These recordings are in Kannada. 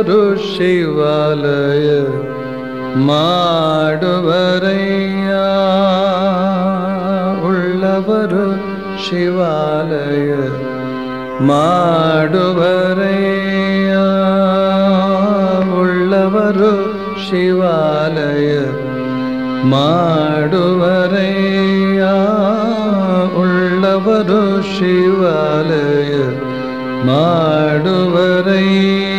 ಉಳ್ಳವರು ಶಿವಾಲಯ ಮಾಡುವರಯ್ಯ ಉಳ್ಳವರು ಶಿವಾಲಯ ಮಾಡುವರಯ್ಯ ಉಳ್ಳವರು ಶಿವಾಲಯ ಮಾಡುವರಯ್ಯ ಉಳ್ಳವರು ಶಿವಾಲಯ ಮಾಡುವರಯ್ಯ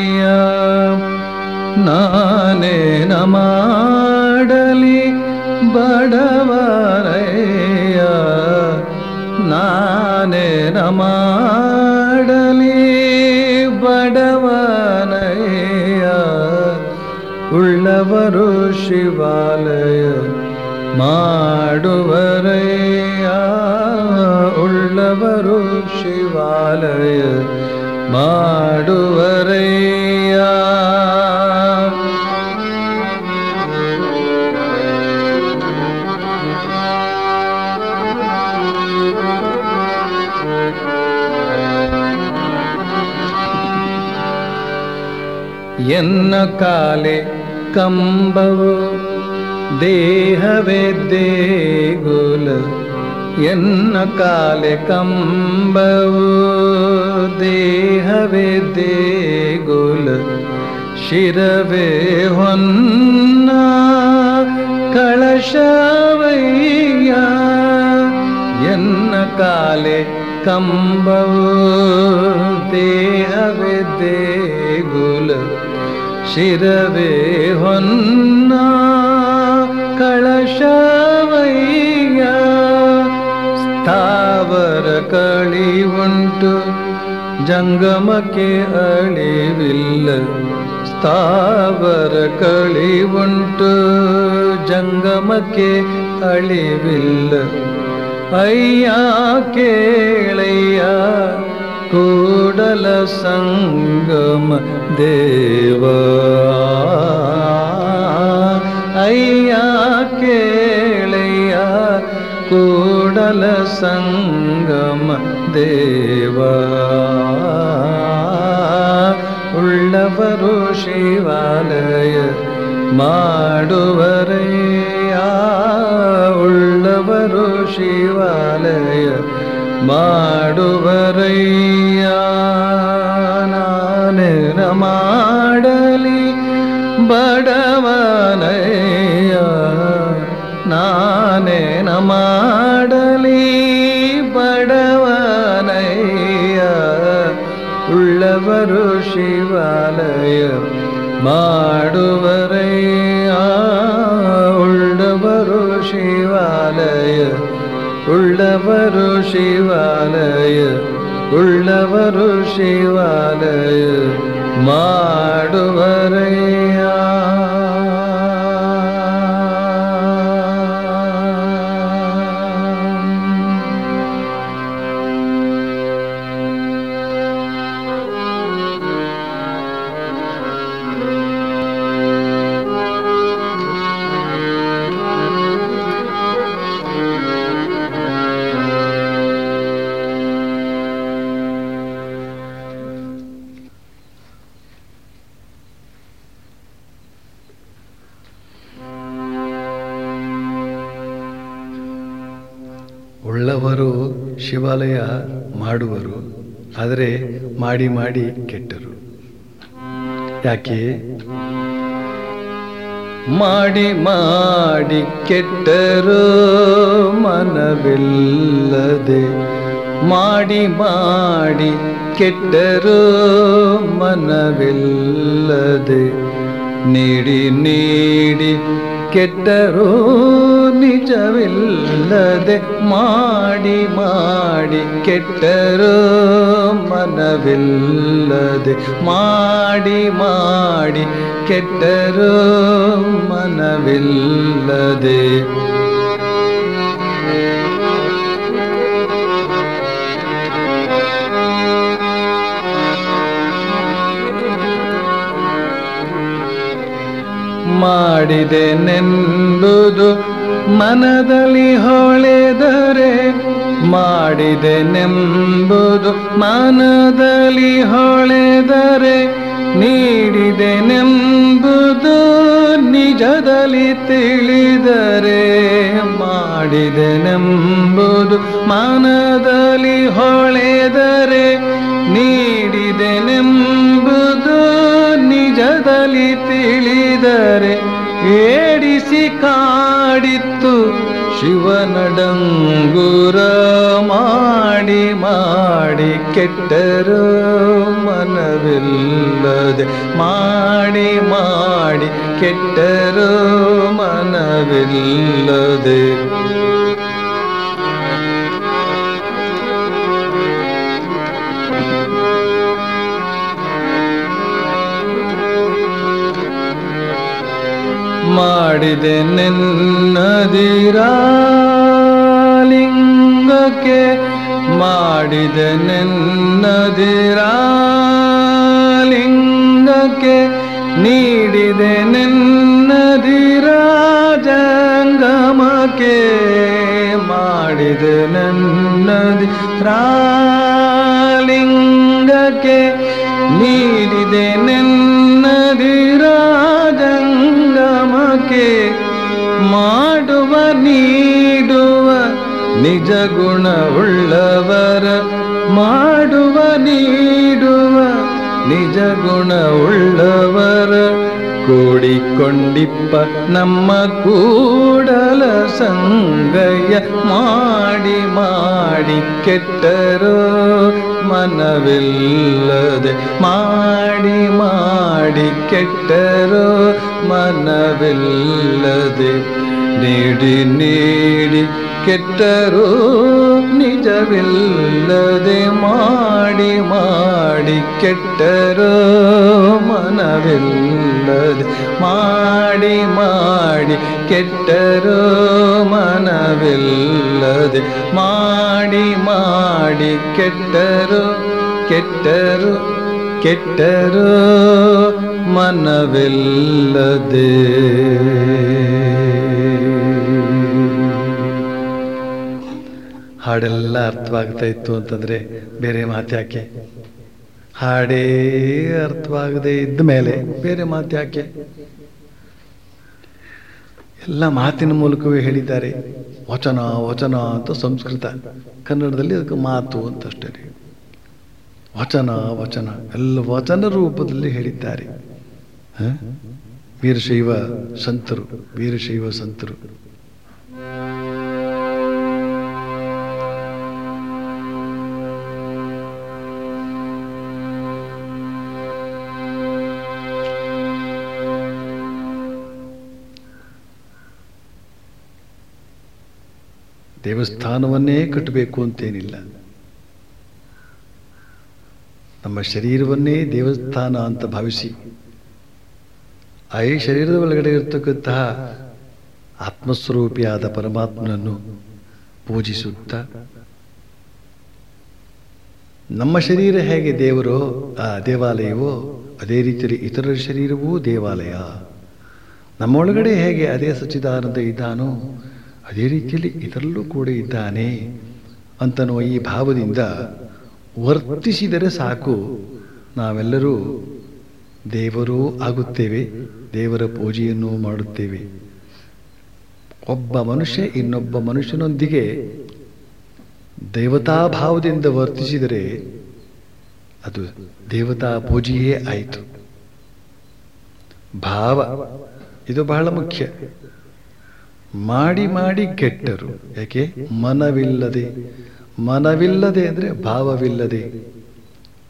ನಾನೇನ ಮಾಡಲಿ ಬಡವರಯ್ಯ ನಾನೇನ ಮಾಡಲಿ ಬಡವನಯ್ಯ ಉಳ್ಳವರು ಶಿವಾಲಯ ಮಾಡುವರಯ್ಯ ಉಳ್ಳವರು ಶಿವಾಲಯ ಮಾಡುವರಯ್ಯ ಎನ್ನ ಕಾಲೆ ಕಂಬವು ದೇಹವೇ ದೇಗುಲ ಎನ್ನ ಕಾಲೆ ಕಂಬವು ದೇಹವೇ ದೇಗುಲ ಶಿರವೇ ಹೊನ್ನ ಕಳಶವಯ್ಯ ಎನ್ನ ಕಾಲೆ ಕಂಬವು ದೇಹವೇ ದೇಗುಲ ಶಿರವೇ ಹೊನ್ನ ಕಳಶವಯ್ಯ ಸ್ಥಾವರ ಕಳಿ ಉಂಟು ಜಂಗಮಕ್ಕೆ ಅಳಿವಿಲ್ಲ ಸ್ಥಾವರ ಕಳಿ ಉಂಟು ಜಂಗಮಕ್ಕೆ ಅಳಿವಿಲ್ಲ ಅಯ್ಯ ಕೇಳಯ್ಯ ಕೂಡಲ ಸಂಗಮ ದೇವ ಅಯ್ಯ ಕೇಳಯ್ಯ ಕೂಡಲ ಸಂಗಮ ದೇವ ಉಳ್ಳವರು ಶಿವಾಲಯ ಮಾಡುವರಯ್ಯ ಉಳ್ಳವರು ಶಿವಾಲಯ ಮಾಡುವರಯ್ಯ ನಾನೇನ ಮಾಡಲಿ ಬಡವನಯ್ಯ ನಾನೇನ ಮಾಡಲಿ ಬಡವನಯ್ಯ ಉಳ್ಳವರು ಶಿವಾಲಯ ಮಾಡುವರಯ್ಯ ಉಳ್ಳವರು ಶಿವಾಲಯ य उानय मारया ಆದರೆ ಮಾಡಿ ಮಾಡಿ ಕೆಟ್ಟರು. ಯಾಕೆ? ಮಾಡಿ ಮಾಡಿ ಕೆಟ್ಟರು ಮನವಿಲ್ಲದೆ. ಮಾಡಿ ಮಾಡಿ ಕೆಟ್ಟರು ಮನವಿಲ್ಲದೆ. ನೀಡಿ ನೀಡಿ ಕೆಟ್ಟರು ನಿಜವಿಲ್ಲದೆ ಮಾಡಿ ಮಾಡಿ ಕೆಟ್ಟರು ಮನವಿಲ್ಲದೆ ಮಾಡಿ ಮಾಡಿ ಕೆಟ್ಟರು ಮನವಿಲ್ಲದೆ ಮಾಡಿದೆನೆಂಬುದು ಮನದಲ್ಲಿ ಹೊಳೆದರೆ ಮಾಡಿದೆನೆಂಬುದು ಮನದಲ್ಲಿ ಹೊಳೆದರೆ ನೀಡಿದೆನೆಂಬುದು ನಿಜದಲ್ಲಿ ತಿಳಿದರೆ ಮಾಡಿದೆನೆಂಬುದು ಮನದಲ್ಲಿ ಹೊಳೆದರೆ ನೀಡಿದೆನೆಂಬುದು ನಿಜದಲ್ಲಿ ತಿಳಿದರೆ ಏಡಿಸಿ ಕಾಡಿತ್ತು ಶಿವನಡಂಗುರ ಮಾಡಿ ಮಾಡಿ ಕೆಟ್ಟರು ಮನವಿಲ್ಲದೆ ಮಾಡಿ ಮಾಡಿ ಕೆಟ್ಟರು ಮನವಿಲ್ಲದೆ. ಮಾಡಿದೆ ನೆನ್ನದಿರಾಲಿಂಗಕ್ಕೆ ಮಾಡಿದೆ ನೆನ್ನದಿರಾಲಿಂಗಕ್ಕೆ ನೀಡಿದೆ ನೆನ್ನದಿರಾಜಂಗಮಕ್ಕೆ ಮಾಡಿದೆ ನನ್ನದಿ ರಾಲಿಂಗಕ್ಕೆ ನೀಡಿದೆ ಗುಣವುಳ್ಳವರ ಮಾಡುವ ನೀಡುವ ನಿಜ ಗುಣವುಳ್ಳವರ ಕೂಡಿಕೊಂಡಿಪ್ಪ ನಮ್ಮ ಕೂಡಲ ಸಂಗಯ್ಯ ಮಾಡಿ ಮಾಡಿ ಕೆಟ್ಟರೋ ಮನವಿಲ್ಲದೆ ಮಾಡಿ ಮಾಡಿ ಕೆಟ್ಟರೋ ಮನವಿಲ್ಲದೆ ನೀಡಿ ನೀಡಿ ಕೆಟ್ಟರು ನಿಜವಿಲ್ಲದೆ ಮಾಡಿ ಮಾಡಿ ಕೆಟ್ಟರು ಮನವಿಲ್ಲದೆ ಮಾಡಿ ಮಾಡಿ ಕೆಟ್ಟರು ಮನವಿಲ್ಲದೆ ಮಾಡಿ ಮಾಡಿ ಕೆಟ್ಟರು ಕೆಟ್ಟರು ಕೆಟ್ಟರು ಮನವಿಲ್ಲದೆ ಹಾಡೆಲ್ಲ ಅರ್ಥವಾಗ್ತಾ ಇತ್ತು ಅಂತಂದ್ರೆ ಬೇರೆ ಮಾತ್ಯಾಕೆ ಹಾಡೇ ಅರ್ಥವಾಗದೇ ಇದ್ದ ಮೇಲೆ ಬೇರೆ ಮಾತ್ಯಾಕೆ ಎಲ್ಲ ಮಾತಿನ ಮೂಲಕವೇ ಹೇಳಿದ್ದಾರೆ. ವಚನ ವಚನ ಅಂತ ಸಂಸ್ಕೃತ. ಕನ್ನಡದಲ್ಲಿ ಅದಕ್ಕೆ ಮಾತು ಅಂತಷ್ಟೇ. ವಚನ ವಚನ. ಎಲ್ಲ ವಚನ ರೂಪದಲ್ಲಿ ಹೇಳಿದ್ದಾರೆ? ವೀರಶೈವ ಸಂತರು ವೀರಶೈವ ಸಂತರು. ದೇವಸ್ಥಾನವನ್ನೇ ಕಟ್ಟಬೇಕು ಅಂತೇನಿಲ್ಲ. ನಮ್ಮ ಶರೀರವನ್ನೇ ದೇವಸ್ಥಾನ ಅಂತ ಭಾವಿಸಿ ಆ ಈ ಶರೀರದ ಒಳಗಡೆ ಇರತಕ್ಕಂತಹ ಆತ್ಮಸ್ವರೂಪಿಯಾದ ಪರಮಾತ್ಮನನ್ನು ಪೂಜಿಸುತ್ತಾ, ನಮ್ಮ ಶರೀರ ಹೇಗೆ ದೇವರು, ಆ ದೇವಾಲಯವೋ, ಅದೇ ರೀತಿಯಲ್ಲಿ ಇತರರ ಶರೀರವೂ ದೇವಾಲಯ. ನಮ್ಮೊಳಗಡೆ ಹೇಗೆ ಅದೇ ಸಚ್ಚಿದಾನಂದ ಇದ್ದಾನೋ ಅದೇ ರೀತಿಯಲ್ಲಿ ಇದರಲ್ಲೂ ಕೂಡ ಇದ್ದಾನೆ ಅಂತನೋ ಈ ಭಾವದಿಂದ ವರ್ತಿಸಿದರೆ ಸಾಕು. ನಾವೆಲ್ಲರೂ ದೇವರೂ ಆಗುತ್ತೇವೆ, ದೇವರ ಪೂಜೆಯನ್ನು ಮಾಡುತ್ತೇವೆ. ಒಬ್ಬ ಮನುಷ್ಯ ಇನ್ನೊಬ್ಬ ಮನುಷ್ಯನೊಂದಿಗೆ ದೇವತಾ ಭಾವದಿಂದ ವರ್ತಿಸಿದರೆ ಅದು ದೇವತಾ ಪೂಜೆಯೇ ಆಯಿತು. ಭಾವ, ಇದು ಬಹಳ ಮುಖ್ಯ. ಮಾಡಿ ಮಾಡಿ ಕೆಟ್ಟರು. ಯಾಕೆ? ಮನವಿಲ್ಲದೆ. ಮನವಿಲ್ಲದೆ ಅಂದರೆ ಭಾವವಿಲ್ಲದೆ.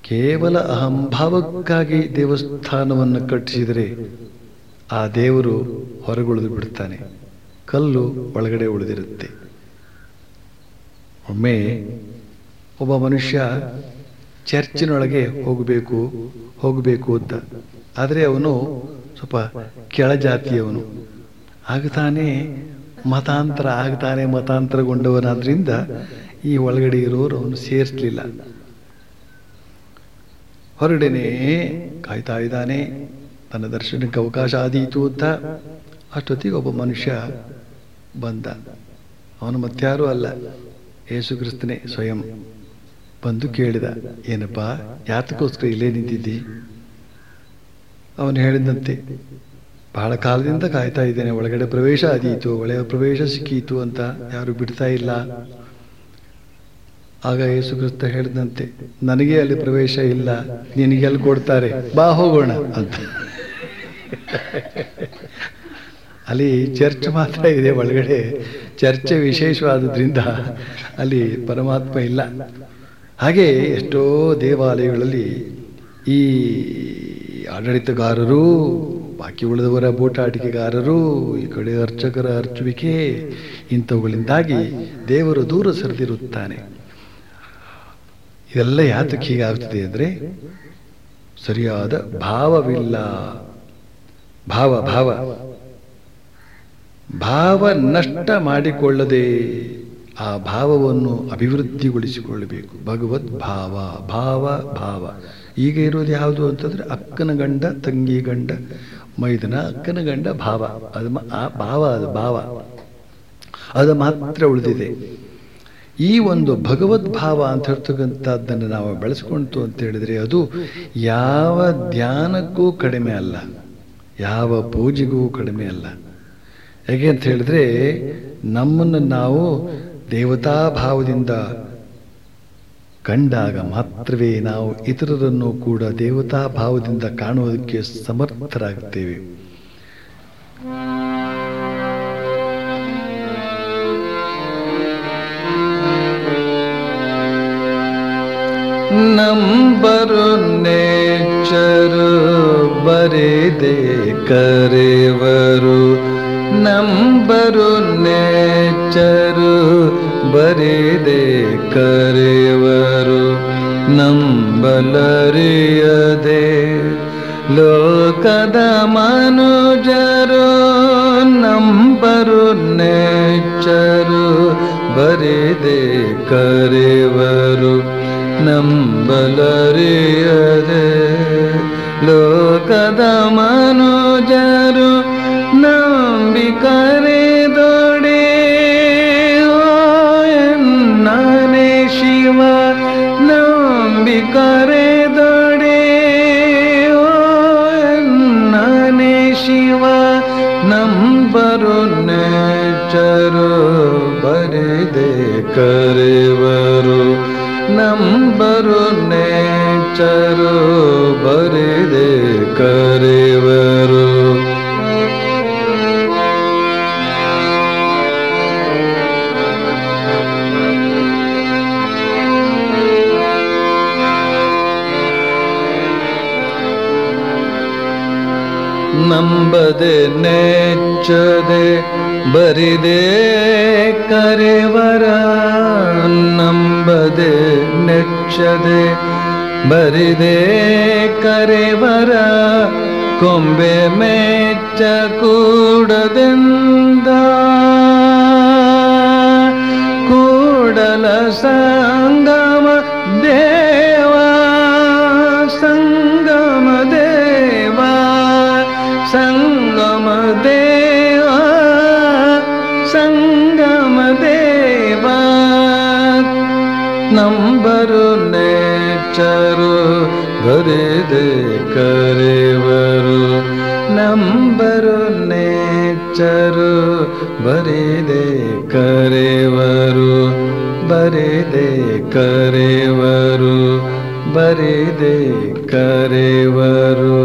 ಕೇವಲ ಅಹಂಭಾವಕ್ಕಾಗಿ ದೇವಸ್ಥಾನವನ್ನು ಕಟ್ಟಿಸಿದರೆ ಆ ದೇವರು ಹೊರಗುಳಿದು ಬಿಡ್ತಾನೆ. ಕಲ್ಲು ಒಳಗಡೆ ಉಳಿದಿರುತ್ತೆ. ಒಮ್ಮೆ ಒಬ್ಬ ಮನುಷ್ಯ ಚರ್ಚಿನೊಳಗೆ ಹೋಗಬೇಕು ಹೋಗಬೇಕು ಅಂತ. ಆದರೆ ಅವನು ಸ್ವಲ್ಪ ಕೆಳಜಾತಿಯವನು. ಆಗ್ತಾನೆ, ಮತಾಂತರ ಆಗ್ತಾನೆ, ಮತಾಂತರಗೊಂಡವನಾದ್ರಿಂದ ಈ ಒಳಗಡೆ ಇರೋರು ಅವನು ಸೇರಿಸಲಿಲ್ಲ. ಹೊರಡನೆ ಕಾಯ್ತಾ ಇದ್ದಾನೆ, ತನ್ನ ದರ್ಶನಕ್ಕೆ ಅವಕಾಶ ಆದೀತು ಅಂತ ಅಷ್ಟೊತ್ತಿಗೆ ಒಬ್ಬ ಮನುಷ್ಯ ಬಂದ. ಅವನು ಮತ್ಯಾರೂ ಅಲ್ಲ, ಯೇಸು ಕ್ರಿಸ್ತನೇ ಸ್ವಯಂ ಬಂದು ಕೇಳಿದ, ಏನಪ್ಪ, ಯಾತಕ್ಕೋಸ್ಕರ ಇಲ್ಲೇ ನಿಂತಿದ್ದಿ? ಅವನು ಹೇಳಿದಂತೆ ಬಹಳ ಕಾಲದಿಂದ ಕಾಯ್ತಾ ಇದ್ದೇನೆ. ಒಳಗಡೆ ಪ್ರವೇಶ ಆದೀತು ಒಳ್ಳೆಯ ಪ್ರವೇಶ ಸಿಕ್ಕೀತು ಅಂತ ಯಾರು ಬಿಡ್ತಾ ಇಲ್ಲ. ಆಗ ಯೇಸು ಕ್ರಿಸ್ತ ಹೇಳಿದಂತೆ, ನನಗೆ ಅಲ್ಲಿ ಪ್ರವೇಶ ಇಲ್ಲ, ನಿನಗೆ ಅಲ್ಲಿ ಕೊಡ್ತಾರೆ? ಬಾ ಹೋಗೋಣ ಅಂತ. ಅಲ್ಲಿ ಚರ್ಚ್ ಮಾತ್ರ ಇದೆ ಒಳಗಡೆ, ಚರ್ಚೆ ವಿಶೇಷವಾದದ್ರಿಂದ ಅಲ್ಲಿ ಪರಮಾತ್ಮ ಇಲ್ಲ. ಹಾಗೆ ಎಷ್ಟೋ ದೇವಾಲಯಗಳಲ್ಲಿ ಈ ಆಡಳಿತಗಾರರು ಬಾಕಿ ಉಳಿದವರ ಬೂಟಾಟಿಕೆಗಾರರು ಈ ಕಡೆ ಅರ್ಚಕರ ಅರ್ಚುವಿಕೆ ಇಂಥವುಗಳಿಂದಾಗಿ ದೇವರು ದೂರ ಸರಿದಿರುತ್ತಾನೆ. ಇದೆಲ್ಲ ಯಾತಕ್ಕೆ ಹೀಗಾಗ್ತದೆ ಅಂದರೆ ಸರಿಯಾದ ಭಾವವಿಲ್ಲ. ಭಾವ ಭಾವ. ಭಾವ ನಷ್ಟ ಮಾಡಿಕೊಳ್ಳದೆ ಆ ಭಾವವನ್ನು ಅಭಿವೃದ್ಧಿಗೊಳಿಸಿಕೊಳ್ಳಬೇಕು. ಭಗವದ್ ಭಾವ ಭಾವ ಭಾವ. ಈಗ ಇರೋದು ಯಾವುದು ಅಂತಂದ್ರೆ ಅಕ್ಕನ ಗಂಡ, ತಂಗಿ ಗಂಡ ಮೈದನ ಅಕ್ಕನ ಗಂಡ ಭಾವ. ಅದು ಆ ಭಾವ ಅದು ಭಾವ. ಅದು ಮಾತ್ರ ಉಳಿದಿದೆ. ಈ ಒಂದು ಭಗವದ್ ಭಾವ ಅಂತ ಹೇಳ್ತಕ್ಕಂಥದ್ದನ್ನು ನಾವು ಬೆಳೆಸ್ಕೊಂತು ಅಂತ ಹೇಳಿದರೆ ಅದು ಯಾವ ಧ್ಯಾನಕ್ಕೂ ಕಡಿಮೆ ಅಲ್ಲ. ಯಾವ ಪೂಜೆಗೂ ಕಡಿಮೆ ಅಲ್ಲ. ಹೇಗೆ ಅಂತ ಹೇಳಿದ್ರೆ ನಮ್ಮನ್ನು ನಾವು ದೇವತಾ ಭಾವದಿಂದ ಕಂಡಾಗ ಮಾತ್ರವೇ ನಾವು ಇತರರನ್ನು ಕೂಡ ದೇವತಾ ಭಾವದಿಂದ ಕಾಣುವುದಕ್ಕೆ ಸಮರ್ಥರಾಗುತ್ತೇವೆ. ನಂಬರು ನೇಚರು ಬರೆದೆ ಕರೆವರು. ನಂಬರು ನೇಚರು ಬರೆದೆ ಕರೆವರು ನಂಬಲರಿಯದೆ. ಲೋಕದ ಮನುಜರು ನಂಬರು ನೆಚ್ಚರು ಬರೆದೆ ಕರೆವರು ನಂಬಲರಿಯದೆ. ಲೋಕದ ಮನುಜರು करे वरो। नम्बद् नेचर करेवरा नम्बद् नेच्छ ಬರಿದೆ ಕರೆವರ ಕೊಂಬೆ ಮೆಚ್ಚ ಕೂಡದೆಂದ? ಕೂಡಲ ಸಂಗಮ ದೇವ ಸಂಗಮ ದೇವ ಸಂಗಮ ದೇವ ಸಂಗಮ ದೇವ. ನಂಬರು करेवरु नम्बरुच बरदे करेवरु बरदे करेवरु बरदे करेवरु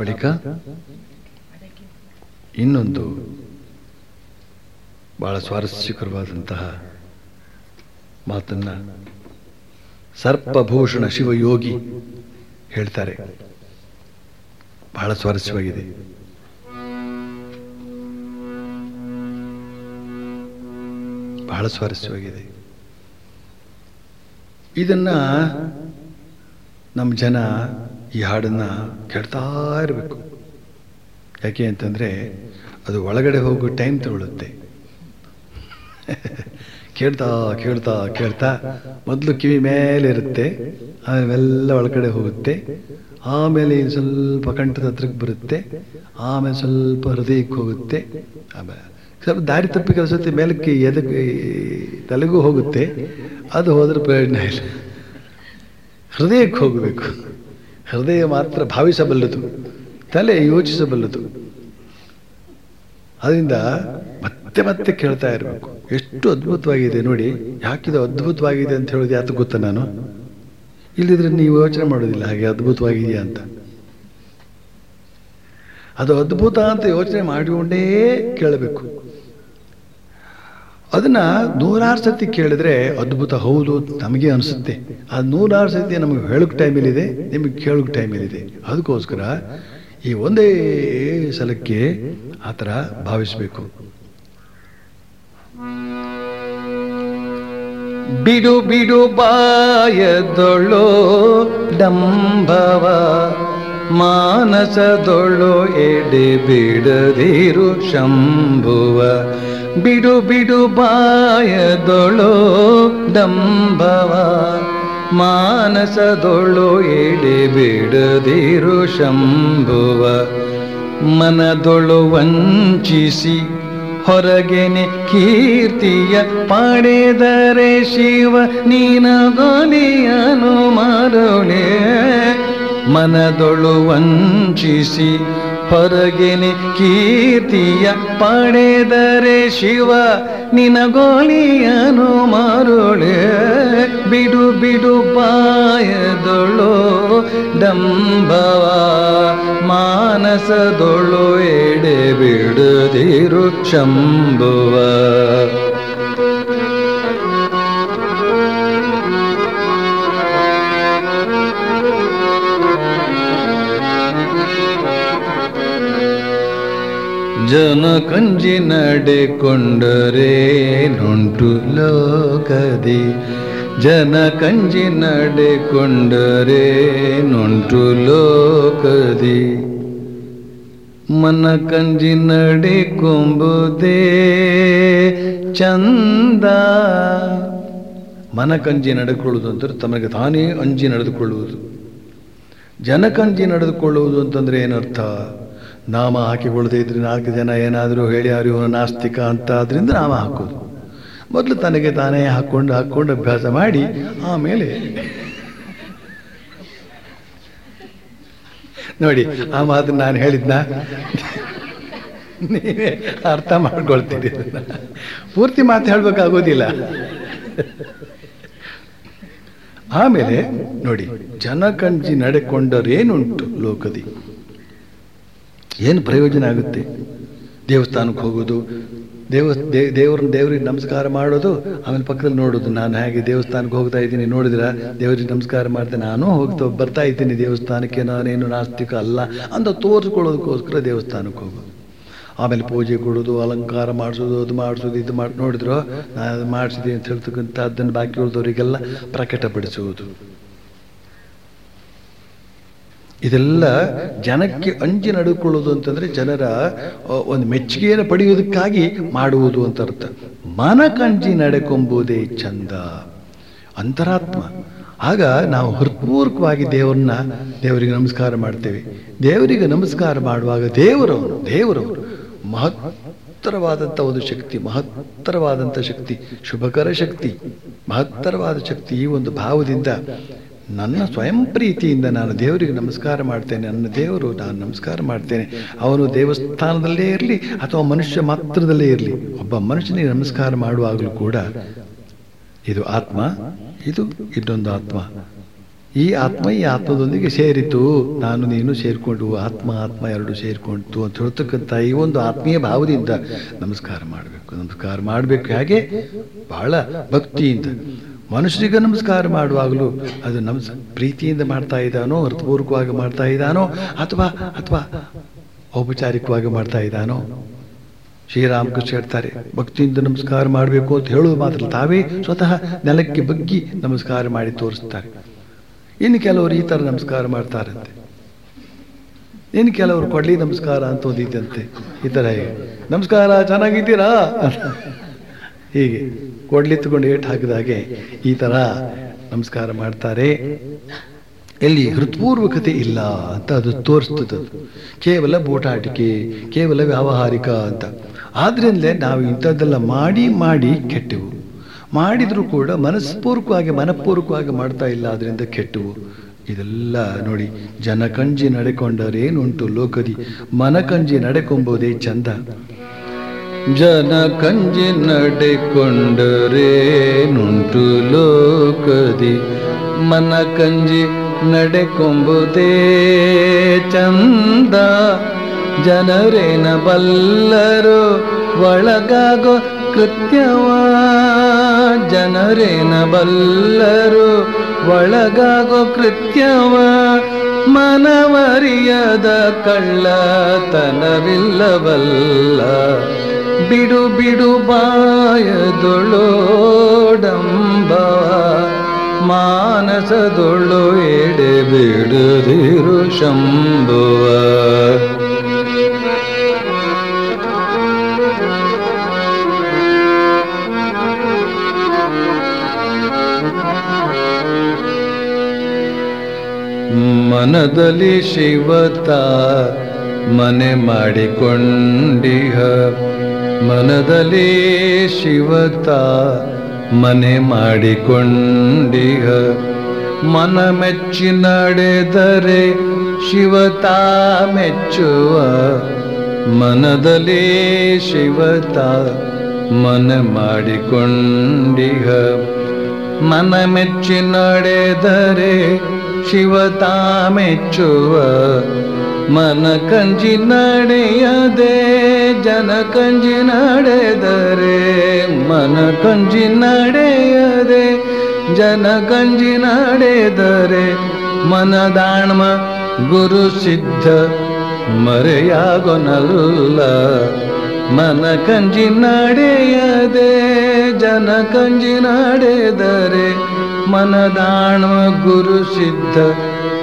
ಬಳಿಕ ಇನ್ನೊಂದು ಬಹಳ ಸ್ವಾರಸ್ಯಕರವಾದಂತಹ ಮಾತನ್ನ ಸರ್ಪಭೂಷಣ ಶಿವಯೋಗಿ ಹೇಳ್ತಾರೆ. ಬಹಳ ಸ್ವಾರಸ್ಯವಾಗಿದೆ. ಬಹಳ ಸ್ವಾರಸ್ಯವಾಗಿದೆ. ಇದನ್ನ ನಮ್ಮ ಜನ ಈ ಹಾಡನ್ನು ಕೇಳ್ತಾ ಇರಬೇಕು. ಯಾಕೆ ಅಂತಂದರೆ ಅದು ಒಳಗಡೆ ಹೋಗೋ ಟೈಮ್ ತಗೊಳ್ಳುತ್ತೆ ಕೇಳ್ತಾ ಕೇಳ್ತಾ ಕೇಳ್ತಾ ಮೊದಲು ಕಿವಿ ಮೇಲೆ ಇರುತ್ತೆ ಆಮೇಲೆ ಒಳಗಡೆ ಹೋಗುತ್ತೆ. ಆಮೇಲೆ ಸ್ವಲ್ಪ ಕಂಠದ ಹತ್ರಕ್ಕೆ ಬರುತ್ತೆ, ಆಮೇಲೆ ಸ್ವಲ್ಪ ಹೃದಯಕ್ಕೆ ಹೋಗುತ್ತೆ. ಆಮೇಲೆ ಸ್ವಲ್ಪ ದಾರಿ ತಪ್ಪಿ ಕೆಲಸತ್ತೆ ಮೇಲಕ್ಕೆ ಎದಕ್ಕೆ, ತಲೆಗೂ ಹೋಗುತ್ತೆ, ಅದು ಹೋದ್ರೆ ಪ್ರಯೋಜನ ಇಲ್ಲ. ಹೃದಯಕ್ಕೆ ಹೋಗಬೇಕು. ಹೃದಯ ಮಾತ್ರ ಭಾವಿಸಬಲ್ಲದು, ತಲೆ ಯೋಚಿಸಬಲ್ಲದು. ಅದರಿಂದ ಮತ್ತೆ ಮತ್ತೆ ಕೇಳ್ತಾ ಇರಬೇಕು. ಎಷ್ಟು ಅದ್ಭುತವಾಗಿದೆ ನೋಡಿ, ಯಾಕಿದು ಅದ್ಭುತವಾಗಿದೆ ಅಂತ ಹೇಳೋದು ಯಾತ ಗೊತ್ತಾ ನಾನು? ಇಲ್ಲಿದ್ರೆ ನೀವು ಯೋಚನೆ ಮಾಡೋದಿಲ್ಲ ಹಾಗೆ ಅದ್ಭುತವಾಗಿದೆಯಾ ಅಂತ. ಅದು ಅದ್ಭುತ ಅಂತ ಯೋಚನೆ ಮಾಡಿಕೊಂಡೇ ಕೇಳಬೇಕು. ಅದನ್ನ ನೂರಾರು ಸತಿ ಕೇಳಿದ್ರೆ ಅದ್ಭುತ, ಹೌದು ನಮಗೆ ಅನಿಸುತ್ತೆ. ಆ ನೂರಾರು ಸತಿ ನಮಗೆ ಹೇಳೋಕೆ ಟೈಮಲ್ಲಿದೆ ನಿಮಗೆ ಕೇಳೋಕೆ ಟೈಮಲ್ಲಿದೆ ಅದಕ್ಕೋಸ್ಕರ ಈ ಒಂದೇ ಸಲಕ್ಕೆ ಆ ಥರ ಭಾವಿಸಬೇಕು. ಬಿಡು ಬಿಡು, ಬಾಯದೊಳು ಡಂಬವ, ಮಾನಸದೊಳು ಎಡೆ ಬಿಡದಿರು ಶಂಭುವ. ಬಿಡು ಬಿಡು ಬಾಯದೊಳು ದಂಭವ ಮಾನಸದೊಳು ಎಡೆ ಬಿಡದಿರು ಶಂಭುವ. ಮನದೊಳು ವಂಚಿಸಿ ಹೊರಗೆನೆ ಕೀರ್ತಿಯ ಪಡೆದರೆ ಶಿವ ನೀನಗೊಲಿಯನು ಮರುಳೆ ಮನದೊಳು ವಂಚಿಸಿ ಹೊರಗೆನೆ ಕೀರ್ತಿಯ ಪಡೆದರೆ ಶಿವ ನಿನಗೋಲಿಯನು ಮರುಳೆ. ಬಿಡು ಬಿಡು ಪಾಯದೊಳು ಡಂಬವ ಮಾನಸದೊಳು ಎಡೆ ಬಿಡುದಿರು ಶಂಭುವ ಜನ ಕಂಜಿ ನಡೆಕೊಂಡರೆ ನುಂಟು ಲೋಕದಿ. ಜನ ಕಂಜಿ ನಡೆಕೊಂಡರೆ ನುಂಟು ಲೋಕದಿ. ಮನ ಕಂಜಿ ನಡೆಕೊಂಬುದೇ ಚಂದ. ಮನ ಕಂಜಿ ನಡೆಕೊಳ್ಳುವುದು ಅಂತಂದರೆ ತಮಗೆ ತಾನೇ ಅಂಜಿ ನಡೆದುಕೊಳ್ಳುವುದು. ಜನಕಂಜಿ ನಡೆದುಕೊಳ್ಳುವುದು ಅಂತಂದ್ರೆ ಏನರ್ಥ? ನಾಮ ಹಾಕಿಕೊಳ್ಳದೆ ಇದ್ರೆ ನಾಲ್ಕು ಜನ ಏನಾದರೂ ಹೇಳಿ ಅವರು ನಾಸ್ತಿಕ ಅಂತ ಆದ್ರಿಂದ ನಾಮ ಹಾಕೋದು. ಮೊದಲು ತನಗೆ ತಾನೇ ಹಾಕ್ಕೊಂಡು ಹಾಕ್ಕೊಂಡು ಅಭ್ಯಾಸ ಮಾಡಿ, ಆಮೇಲೆ ನೋಡಿ, ಆ ಮಾತು ನಾನು ಹೇಳಿದ್ನ? ನೀವೇ ಅರ್ಥ ಮಾಡ್ಕೊಳ್ತೀರಿ ಪೂರ್ತಿ ಮಾತು ಹೇಳಬೇಕಾಗೋದಿಲ್ಲ. ಆಮೇಲೆ ನೋಡಿ, ಜನಕಂಜಿ ನಡೆಕೊಂಡರೇನುಂಟು ಲೋಕದಿ? ಏನು ಪ್ರಯೋಜನ ಆಗುತ್ತೆ? ದೇವಸ್ಥಾನಕ್ಕೆ ಹೋಗೋದು, ದೇವ, ದೇ- ದೇವ್ರನ್ನ ದೇವ್ರಿಗೆ ನಮಸ್ಕಾರ ಮಾಡೋದು, ಆಮೇಲೆ ಪಕ್ಕದಲ್ಲಿ ನೋಡೋದು, ನಾನು ಹೇಗೆ ದೇವಸ್ಥಾನಕ್ಕೆ ಹೋಗ್ತಾ ಇದ್ದೀನಿ, ನೋಡಿದ್ರ? ದೇವರಿಗೆ ನಮಸ್ಕಾರ ಮಾಡ್ತೇನೆ ನಾನು ಹೋಗ್ತಾ, ಬರ್ತಾ ಇದ್ದೀನಿ ದೇವಸ್ಥಾನಕ್ಕೆ, ನಾನೇನು ನಾಸ್ತಿಕ ಅಲ್ಲ ಅಂತ ತೋರಿಸ್ಕೊಳ್ಳೋದಕ್ಕೋಸ್ಕರ ದೇವಸ್ಥಾನಕ್ಕೆ ಹೋಗೋದು. ಆಮೇಲೆ ಪೂಜೆ ಕೊಡೋದು, ಅಲಂಕಾರ ಮಾಡಿಸೋದು, ಅದು ಮಾಡಿಸೋದು, ಇದು ಮಾಡಿ, ನೋಡಿದ್ರು? ನಾನು ಅದು ಮಾಡಿಸಿದೆ ಅಂತ ಹೇಳ್ತಕ್ಕಂಥ ಅದನ್ನು ಬಾಕಿ ಉಳಿದವರಿಗೆಲ್ಲ ಪ್ರಕಟಪಡಿಸುವುದು. ಇದೆಲ್ಲ ಜನಕ್ಕೆ ಅಂಜಿ ನಡೆಕೊಳ್ಳುವುದು ಅಂತಂದ್ರೆ ಜನರ ಒಂದು ಮೆಚ್ಚುಗೆಯನ್ನು ಪಡೆಯುವುದಕ್ಕಾಗಿ ಮಾಡುವುದು ಅಂತ ಅರ್ಥ. ಮನಕಂಜಿ ನಡೆಕೊಂಬುದೇ ಚಂದ ಅಂತರಾತ್ಮ. ಆಗ ನಾವು ಹೃತ್ಪೂರ್ವಕವಾಗಿ ದೇವರನ್ನ, ದೇವರಿಗೆ ನಮಸ್ಕಾರ ಮಾಡ್ತೇವೆ. ದೇವರಿಗೆ ನಮಸ್ಕಾರ ಮಾಡುವಾಗ ದೇವರವನು, ದೇವರವರು ಮಹತ್ತರವಾದಂಥ ಒಂದು ಶಕ್ತಿ ಮಹತ್ತರವಾದಂಥ ಶಕ್ತಿ, ಶುಭಕರ ಶಕ್ತಿ, ಮಹತ್ತರವಾದ ಶಕ್ತಿ ಈ ಒಂದು ಭಾವದಿಂದ ನನ್ನ ಸ್ವಯಂ ಪ್ರೀತಿಯಿಂದ ನಾನು ದೇವರಿಗೆ ನಮಸ್ಕಾರ ಮಾಡ್ತೇನೆ. ನನ್ನ ದೇವರು ನಾನು ನಮಸ್ಕಾರ ಮಾಡ್ತೇನೆ. ಅವನು ದೇವಸ್ಥಾನದಲ್ಲೇ ಇರಲಿ ಅಥವಾ ಮನುಷ್ಯ ಮಾತ್ರದಲ್ಲೇ ಇರಲಿ, ಒಬ್ಬ ಮನುಷ್ಯನಿಗೆ ನಮಸ್ಕಾರ ಮಾಡುವಾಗಲೂ ಕೂಡ ಇದು ಆತ್ಮ, ಇದು ಇನ್ನೊಂದು ಆತ್ಮ. ಈ ಆತ್ಮ ಈ ಆತ್ಮದೊಂದಿಗೆ ಸೇರಿತು. ನಾನು ನೀನು ಸೇರಿಕೊಂಡು, ಆತ್ಮ ಆತ್ಮ ಎರಡು ಸೇರಿಕೊಂಡಿತು ಅಂತ ಹೇಳ್ತಕ್ಕಂಥ ಈ ಒಂದು ಆತ್ಮೀಯ ಭಾವದಿಂದ ನಮಸ್ಕಾರ ಮಾಡಬೇಕು. ನಮಸ್ಕಾರ ಮಾಡಬೇಕು. ಹಾಗೆ ಬಹಳ ಭಕ್ತಿಯಿಂದ. ಮನುಷ್ಯರಿಗೆ ನಮಸ್ಕಾರ ಮಾಡುವಾಗಲೂ ಅದು ನಮಸ್ ಪ್ರೀತಿಯಿಂದ ಮಾಡ್ತಾ ಇದ್ದಾನೋ ಅರ್ಥಪೂರ್ವಕವಾಗಿ ಮಾಡ್ತಾ ಇದ್ದಾನೋ, ಅಥವಾ ಅಥವಾ ಔಪಚಾರಿಕವಾಗಿ ಮಾಡ್ತಾ ಇದ್ದಾನೋ? ಶ್ರೀರಾಮಕೃಷ್ಣ ಹೇಳ್ತಾರೆ, ಭಕ್ತಿಯಿಂದ ನಮಸ್ಕಾರ ಮಾಡಬೇಕು ಅಂತ ಹೇಳುವ ಮಾತ್ರ ತಾವೇ ಸ್ವತಃ ನೆಲಕ್ಕೆ ಬಗ್ಗಿ ನಮಸ್ಕಾರ ಮಾಡಿ ತೋರಿಸ್ತಾರೆ. ಇನ್ನು ಕೆಲವರು ಈ ಥರ ನಮಸ್ಕಾರ ಮಾಡ್ತಾರಂತೆ. ಇನ್ನು ಕೆಲವರು ಕೊಡಲಿ ನಮಸ್ಕಾರ ಅಂತ ಒಂದಿದ್ದಂತೆ ಈ ಥರ ನಮಸ್ಕಾರ, ಚೆನ್ನಾಗಿದ್ದೀರಾ? ಹೀಗೆ ಕೊಡ್ಲಿ ತಗೊಂಡು ಏಟ್ ಹಾಕಿದ ಹಾಗೆ ಈ ಥರ ನಮಸ್ಕಾರ ಮಾಡ್ತಾರೆ. ಎಲ್ಲಿ ಹೃತ್ಪೂರ್ವಕತೆ ಇಲ್ಲ ಅಂತ ಅದು ತೋರಿಸ್ತದೆ ಕೇವಲ ಬೋಟಾಟಿಕೆ, ಕೇವಲ ವ್ಯಾವಹಾರಿಕ ಅಂತ. ಆದ್ರಿಂದಲೇ ನಾವು ಇಂಥದ್ದೆಲ್ಲ ಮಾಡಿ ಮಾಡಿ ಕೆಟ್ಟೆವು. ಮಾಡಿದರೂ ಕೂಡ ಮನಸ್ಪೂರ್ವಕವಾಗಿ, ಮನಪೂರ್ವಕವಾಗಿ ಮಾಡ್ತಾ ಇಲ್ಲ ಅದರಿಂದ ಕೆಟ್ಟವು. ಇದೆಲ್ಲ ನೋಡಿ, ಜನಕಂಜಿ ನಡೆಕೊಂಡರೇನುಂಟು ಲೋಕದಿ. ಮನಕಂಜಿ ನಡೆಕೊಂಬೋದೇ ಚಂದ. ಜನ ಕಂಜಿ ನಡೆಕೊಂಡರೇನುಂಟು ಲೋಕದಿ? ಮನ ಕಂಜಿ ನಡೆಕೊಂಬುದೇ ಚಂದ. ಜನರೇನ ಬಲ್ಲರು ಒಳಗಾಗೋ ಕೃತ್ಯವ? ಜನರೇನ ಬಲ್ಲರು ಒಳಗಾಗೋ ಕೃತ್ಯವ? ಮನವರಿಯದ ಕಳ್ಳತನವಿಲ್ಲವಲ್ಲ. ಬಿಡು ಬಿಡು ಬಾಯದೊಳೋಡಂಬವ ಮಾನಸದೊಳು ಎಡೆ ಬಿಡುದಿರು ಶಂಭುವ. ಮನದಲ್ಲಿ ಶಿವತ ಮನೆ ಮಾಡಿಕೊಂಡಿಹ. ಮನದಲ್ಲಿ ಶಿವತ ಮನೆ ಮಾಡಿಕೊಂಡಿಹ. ಮನ ಮೆಚ್ಚಿ ನಡೆದರೆ ಶಿವತ ಮೆಚ್ಚುವ. ಮನದಲ್ಲಿ ಶಿವತ ಮನ ಮಾಡಿಕೊಂಡಿಹ. ಮನ ಮೆಚ್ಚಿ ನಡೆದರೆ ಶಿವತ ಮೆಚ್ಚುವ. ಮನ ಕಂಜಿ ನಡೆಯದೆ, ಜನ ಕಂಜಿ ನಡೆದರೆ ಮನ ಕಂಜಿ ನಡೆಯದೆ, ಜನ ಕಂಜಿ ನಡೆದರೆ ಮನದಾಣ್ಮ ಗುರು ಸಿದ್ಧ ಮರೆಯಾಗೊನಲ್ಲ. ಮನ ಕಂಜಿ ನಡೆಯದೆ, ಜನ ಕಂಜಿ ನಡೆದರೆ ಮನದಾಣ್ಮ ಗುರು ಸಿದ್ಧ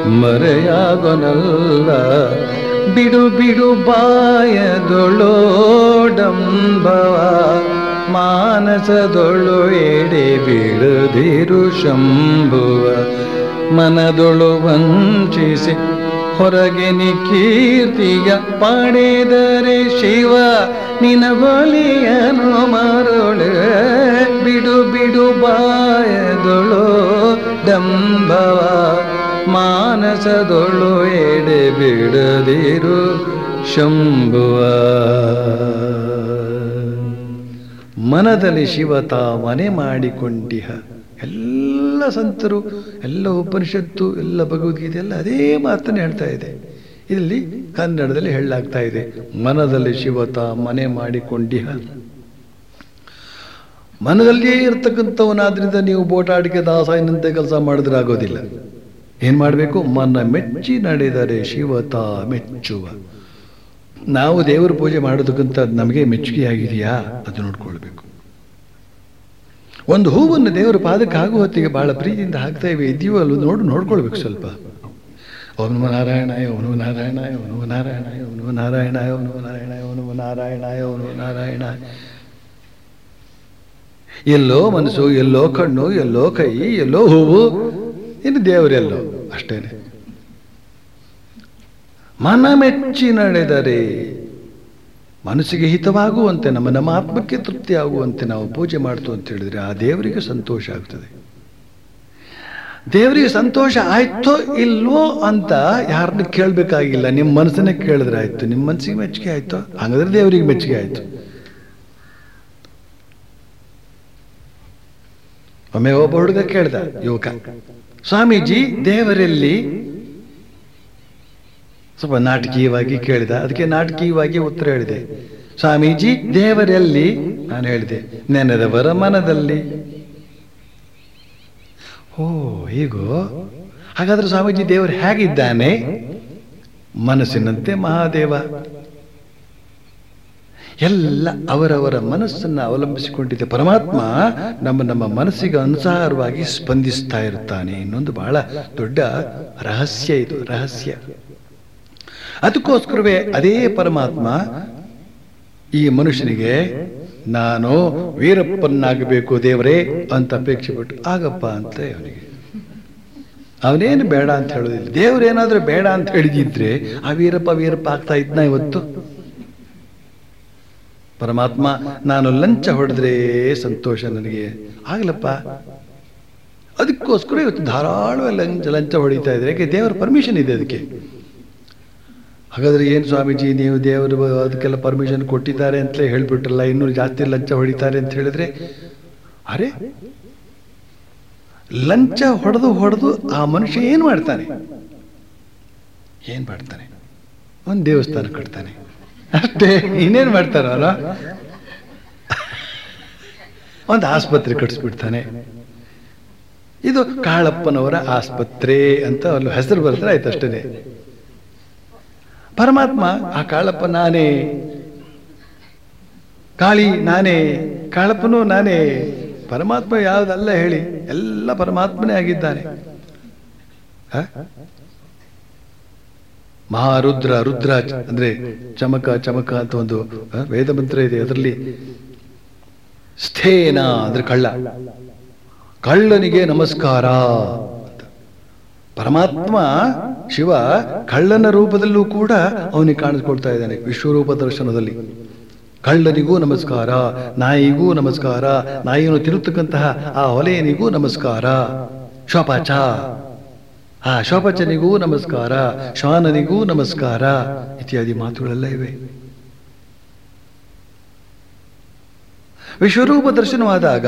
ಮರೆಯಾಗೊನಲ್ಲ. ಬಿಡು ಬಿಡು ಬಾಯದೊಳೋಡಂಬವ. ಮಾನಸದೊಳು ಎಡೆ ಬಿಡದಿರು ಶಂಭುವ. ಮನದೊಳು ವಂಚಿಸಿ ಹೊರಗೆ ನಿ ಕೀರ್ತಿಯ ಪಡೆದರೆ ಶಿವ. ನಿನ ಬಲಿಯನು ಮರುಳು. ಬಿಡು ಬಿಡು ಬಾಯದೊಳು ಡಂಬವ ಮಾನಸದೊಳು ಎಡೆ ಬಿಡದಿರು ಶಂಭುವ. ಮನದಲ್ಲಿ ಶಿವತ ಮನೆ ಮಾಡಿಕೊಂಡಿಹ. ಎಲ್ಲ ಸಂತರು, ಎಲ್ಲ ಉಪನಿಷತ್ತು, ಎಲ್ಲ ಭಗವದ್ಗೀತೆ, ಎಲ್ಲ ಅದೇ ಮಾತನ್ನು ಹೇಳ್ತಾ ಇದೆ. ಇಲ್ಲಿ ಕನ್ನಡದಲ್ಲಿ ಹೇಳಲಾಗ್ತಾ ಇದೆ. ಮನದಲ್ಲಿ ಶಿವತ ಮನೆ ಮಾಡಿಕೊಂಡಿಹ. ಮನದಲ್ಲಿಯೇ ಇರ್ತಕ್ಕಂಥವನಾದ್ರಿಂದ ನೀವು ಬೋಟಾಡಿಕೆ ದಾಸಾಯನಂತೆ ಕೆಲಸ ಮಾಡಿದ್ರೆ ಆಗೋದಿಲ್ಲ. ಏನ್ ಮಾಡಬೇಕು? ಮನ್ನ ಮೆಚ್ಚಿ ನಡೆದರೆ ಶಿವತ ಮೆಚ್ಚುವ. ನಾವು ದೇವರ ಪೂಜೆ ಮಾಡೋದಕ್ಕಂತ ನಮಗೆ ಮೆಚ್ಚುಗೆ ಆಗಿದೆಯಾ ಅದು ನೋಡ್ಕೊಳ್ಬೇಕು. ಒಂದು ಹೂವನ್ನು ದೇವರ ಪಾದಕ್ಕೆ ಆಗುವ ಹೊತ್ತಿಗೆ ಬಹಳ ಪ್ರೀತಿಯಿಂದ ಹಾಕ್ತಾ ಇವೆ. ಇದೆಯೋ ಅಲ್ವ ನೋಡು, ನೋಡ್ಕೊಳ್ಬೇಕು ಸ್ವಲ್ಪ. ಓಂ ನಾರಾಯಣಾಯ, ಓಂ ನಮೋ ನಾರಾಯಣಾಯ, ಓಂ ನಮೋ ನಾರಾಯಣಾಯ, ಓಂ ನಾರಾಯಣಾಯ, ಓಂ ನಮೋ ನಾರಾಯಣಾಯ, ಓಂ ನಮೋ ನಾರಾಯಣಾಯ, ಓಂ ನಮೋ ನಾರಾಯಣಾಯ. ಎಲ್ಲೋ ಮನಸ್ಸು, ಎಲ್ಲೋ ಕಣ್ಣು, ಎಲ್ಲೋ ಕೈ, ಎಲ್ಲೋ ಹೂವು ಇನ್ನು ದೇವರೆಲ್ಲೋ ಅಷ್ಟೇನೆ. ಮನ ಮೆಚ್ಚಿ ನಡೆದರೆ ಮನಸ್ಸಿಗೆ ಹಿತವಾಗುವಂತೆ, ನಮ್ಮ ನಮ್ಮ ಆತ್ಮಕ್ಕೆ ತೃಪ್ತಿ ಆಗುವಂತೆ ನಾವು ಪೂಜೆ ಮಾಡ್ತು ಅಂತ ಹೇಳಿದ್ರೆ ಆ ದೇವರಿಗೆ ಸಂತೋಷ ಆಗ್ತದೆ. ದೇವರಿಗೆ ಸಂತೋಷ ಆಯ್ತೋ ಇಲ್ವೋ ಅಂತ ಯಾರನ್ನ ಕೇಳಬೇಕಾಗಿಲ್ಲ. ನಿಮ್ಮ ಮನಸ್ಸನ್ನ ಕೇಳಿದ್ರೆ ಆಯ್ತು, ನಿಮ್ಮ ಮನಸ್ಸಿಗೆ ಮೆಚ್ಚುಗೆ ಆಯ್ತು? ಹಾಗಾದ್ರೆ ದೇವರಿಗೆ ಮೆಚ್ಚುಗೆ ಆಯ್ತು. ಒಮ್ಮೆ ಒಬ್ಬ ಹುಡುಗ ಕೇಳ್ದ, ಯುವಕ ಸ್ವಾಮೀಜಿ ದೇವರಲ್ಲಿ ಸ್ವಲ್ಪ ನಾಟಕೀಯವಾಗಿ ಕೇಳಿದ ಅದಕ್ಕೆ ನಾಟಕೀಯವಾಗಿ ಉತ್ತರ ಹೇಳಿದೆ. ಸ್ವಾಮೀಜಿ ದೇವರಲ್ಲಿ ನಾನು ಹೇಳಿದೆ ನೆನೆದವರ ಮನದಲ್ಲಿ. ಓ ಹೀಗೋ? ಹಾಗಾದ್ರೆ ಸ್ವಾಮೀಜಿ ದೇವರು ಹೇಗಿದ್ದಾನೆ? ಮನಸ್ಸಿನಂತೆ ಮಹಾದೇವ. ಎಲ್ಲ ಅವರವರ ಮನಸ್ಸನ್ನು ಅವಲಂಬಿಸಿಕೊಂಡಿದೆ ಪರಮಾತ್ಮ ನಮ್ಮ ನಮ್ಮ ಮನಸ್ಸಿಗೆ ಅನುಸಾರವಾಗಿ ಸ್ಪಂದಿಸ್ತಾ ಇರ್ತಾನೆ ಇನ್ನೊಂದು ಬಹಳ ದೊಡ್ಡ ರಹಸ್ಯ ಇದು, ರಹಸ್ಯ. ಅದಕ್ಕೋಸ್ಕರವೇ ಅದೇ ಪರಮಾತ್ಮ ಈ ಮನುಷ್ಯನಿಗೆ, ನಾನು ವೀರಪ್ಪನಾಗಬೇಕು ದೇವರೇ ಅಂತ ಅಪೇಕ್ಷೆ ಪಟ್ಟು, ಆಗಪ್ಪ ಅಂತ ಅವನಿಗೆ. ಅವನೇನು ಬೇಡ ಅಂತ ಹೇಳೋದಿಲ್ಲ. ದೇವರೇನಾದ್ರೂ ಬೇಡ ಅಂತ ಹೇಳಿದಿದ್ರೆ, ಆ ವೀರಪ್ಪ ವೀರಪ್ಪ ಆಗ್ತಾ ಇದ್ನ ಇವತ್ತು? ಪರಮಾತ್ಮ, ನಾನು ಲಂಚ ಹೊಡೆದ್ರೆ ಸಂತೋಷ ನನಗೆ. ಆಗಲಪ್ಪ? ಅದಕ್ಕೋಸ್ಕರ ಇವತ್ತು ಧಾರಾಳವಾಗಿ ಲಂಚ ಲಂಚ ಹೊಡಿತಾ ಇದ್ರೆ ಯಾಕೆ? ದೇವರ ಪರ್ಮಿಷನ್ ಇದೆ ಅದಕ್ಕೆ. ಹಾಗಾದ್ರೆ ಏನು ಸ್ವಾಮೀಜಿ, ನೀವು ದೇವರು ಅದಕ್ಕೆಲ್ಲ ಪರ್ಮಿಷನ್ ಕೊಟ್ಟಿದ್ದಾರೆ ಅಂತಲೇ ಹೇಳಿಬಿಟ್ರಲ್ಲ, ಇನ್ನೂ ಜಾಸ್ತಿ ಲಂಚ ಹೊಡಿತಾರೆ ಅಂತ ಹೇಳಿದ್ರೆ? ಅರೆ, ಲಂಚ ಹೊಡೆದು ಹೊಡೆದು ಆ ಮನುಷ್ಯ ಏನು ಮಾಡ್ತಾನೆ? ಏನು ಮಾಡ್ತಾನೆ? ಒಂದು ದೇವಸ್ಥಾನ ಕಟ್ತಾನೆ. ಅಷ್ಟೇ, ಇನ್ನೇನು ಮಾಡ್ತಾರಲ್ಲ ಒಂದು ಆಸ್ಪತ್ರೆ ಕಟ್ಟಿಸ್ಬಿಡ್ತಾನೆ ಇದು ಕಾಳಪ್ಪನವರ ಆಸ್ಪತ್ರೆ ಅಂತ ಅಲ್ಲಿ ಹೆಸರು ಬರ್ತಾರೆ ಆಯ್ತು ಅಷ್ಟೇ ಪರಮಾತ್ಮ, ಆ ಕಾಳಪ್ಪ ನಾನೇ. ಕಾಳಿ ನಾನೇ, ಕಾಳಪ್ಪನೂ ನಾನೇ. ಪರಮಾತ್ಮ ಯಾವುದಲ್ಲ ಹೇಳಿ, ಎಲ್ಲ ಪರಮಾತ್ಮನೇ ಆಗಿದ್ದಾನೆ? ಮಹಾರುದ್ರ, ರುದ್ರ ಅಂದ್ರೆ ಚಮಕ ಚಮಕ ಅಂತ ಒಂದು ವೇದ ಮಂತ್ರ ಇದೆ ಅದರಲ್ಲಿ. ಸ್ಥೇನ ಅಂದ್ರೆ ಕಳ್ಳ. ಕಳ್ಳನಿಗೆ ನಮಸ್ಕಾರ. ಪರಮಾತ್ಮ ಶಿವ ಕಳ್ಳನ ರೂಪದಲ್ಲೂ ಕೂಡ ಅವನಿಗೆ ಕಾಣಿಸ್ಕೊಳ್ತಾ ಇದ್ದಾನೆ ವಿಶ್ವರೂಪ ದರ್ಶನದಲ್ಲಿ. ಕಳ್ಳನಿಗೂ ನಮಸ್ಕಾರ, ನಾಯಿಗೂ ನಮಸ್ಕಾರ, ನಾಯಿಯನ್ನು ತಿರುತ್ತಕ್ಕಂತಹ ಆ ಹೊಲೆಯನಿಗೂ ನಮಸ್ಕಾರ. ಶೋಪಾಚ. ಆ ಶೋಪಚನಿಗೂ ನಮಸ್ಕಾರ ಶ್ವಾನನಿಗೂ ನಮಸ್ಕಾರ ಇತ್ಯಾದಿ ಮಾತುಗಳೆಲ್ಲ ಇವೆ. ವಿಶ್ವರೂಪ ದರ್ಶನವಾದಾಗ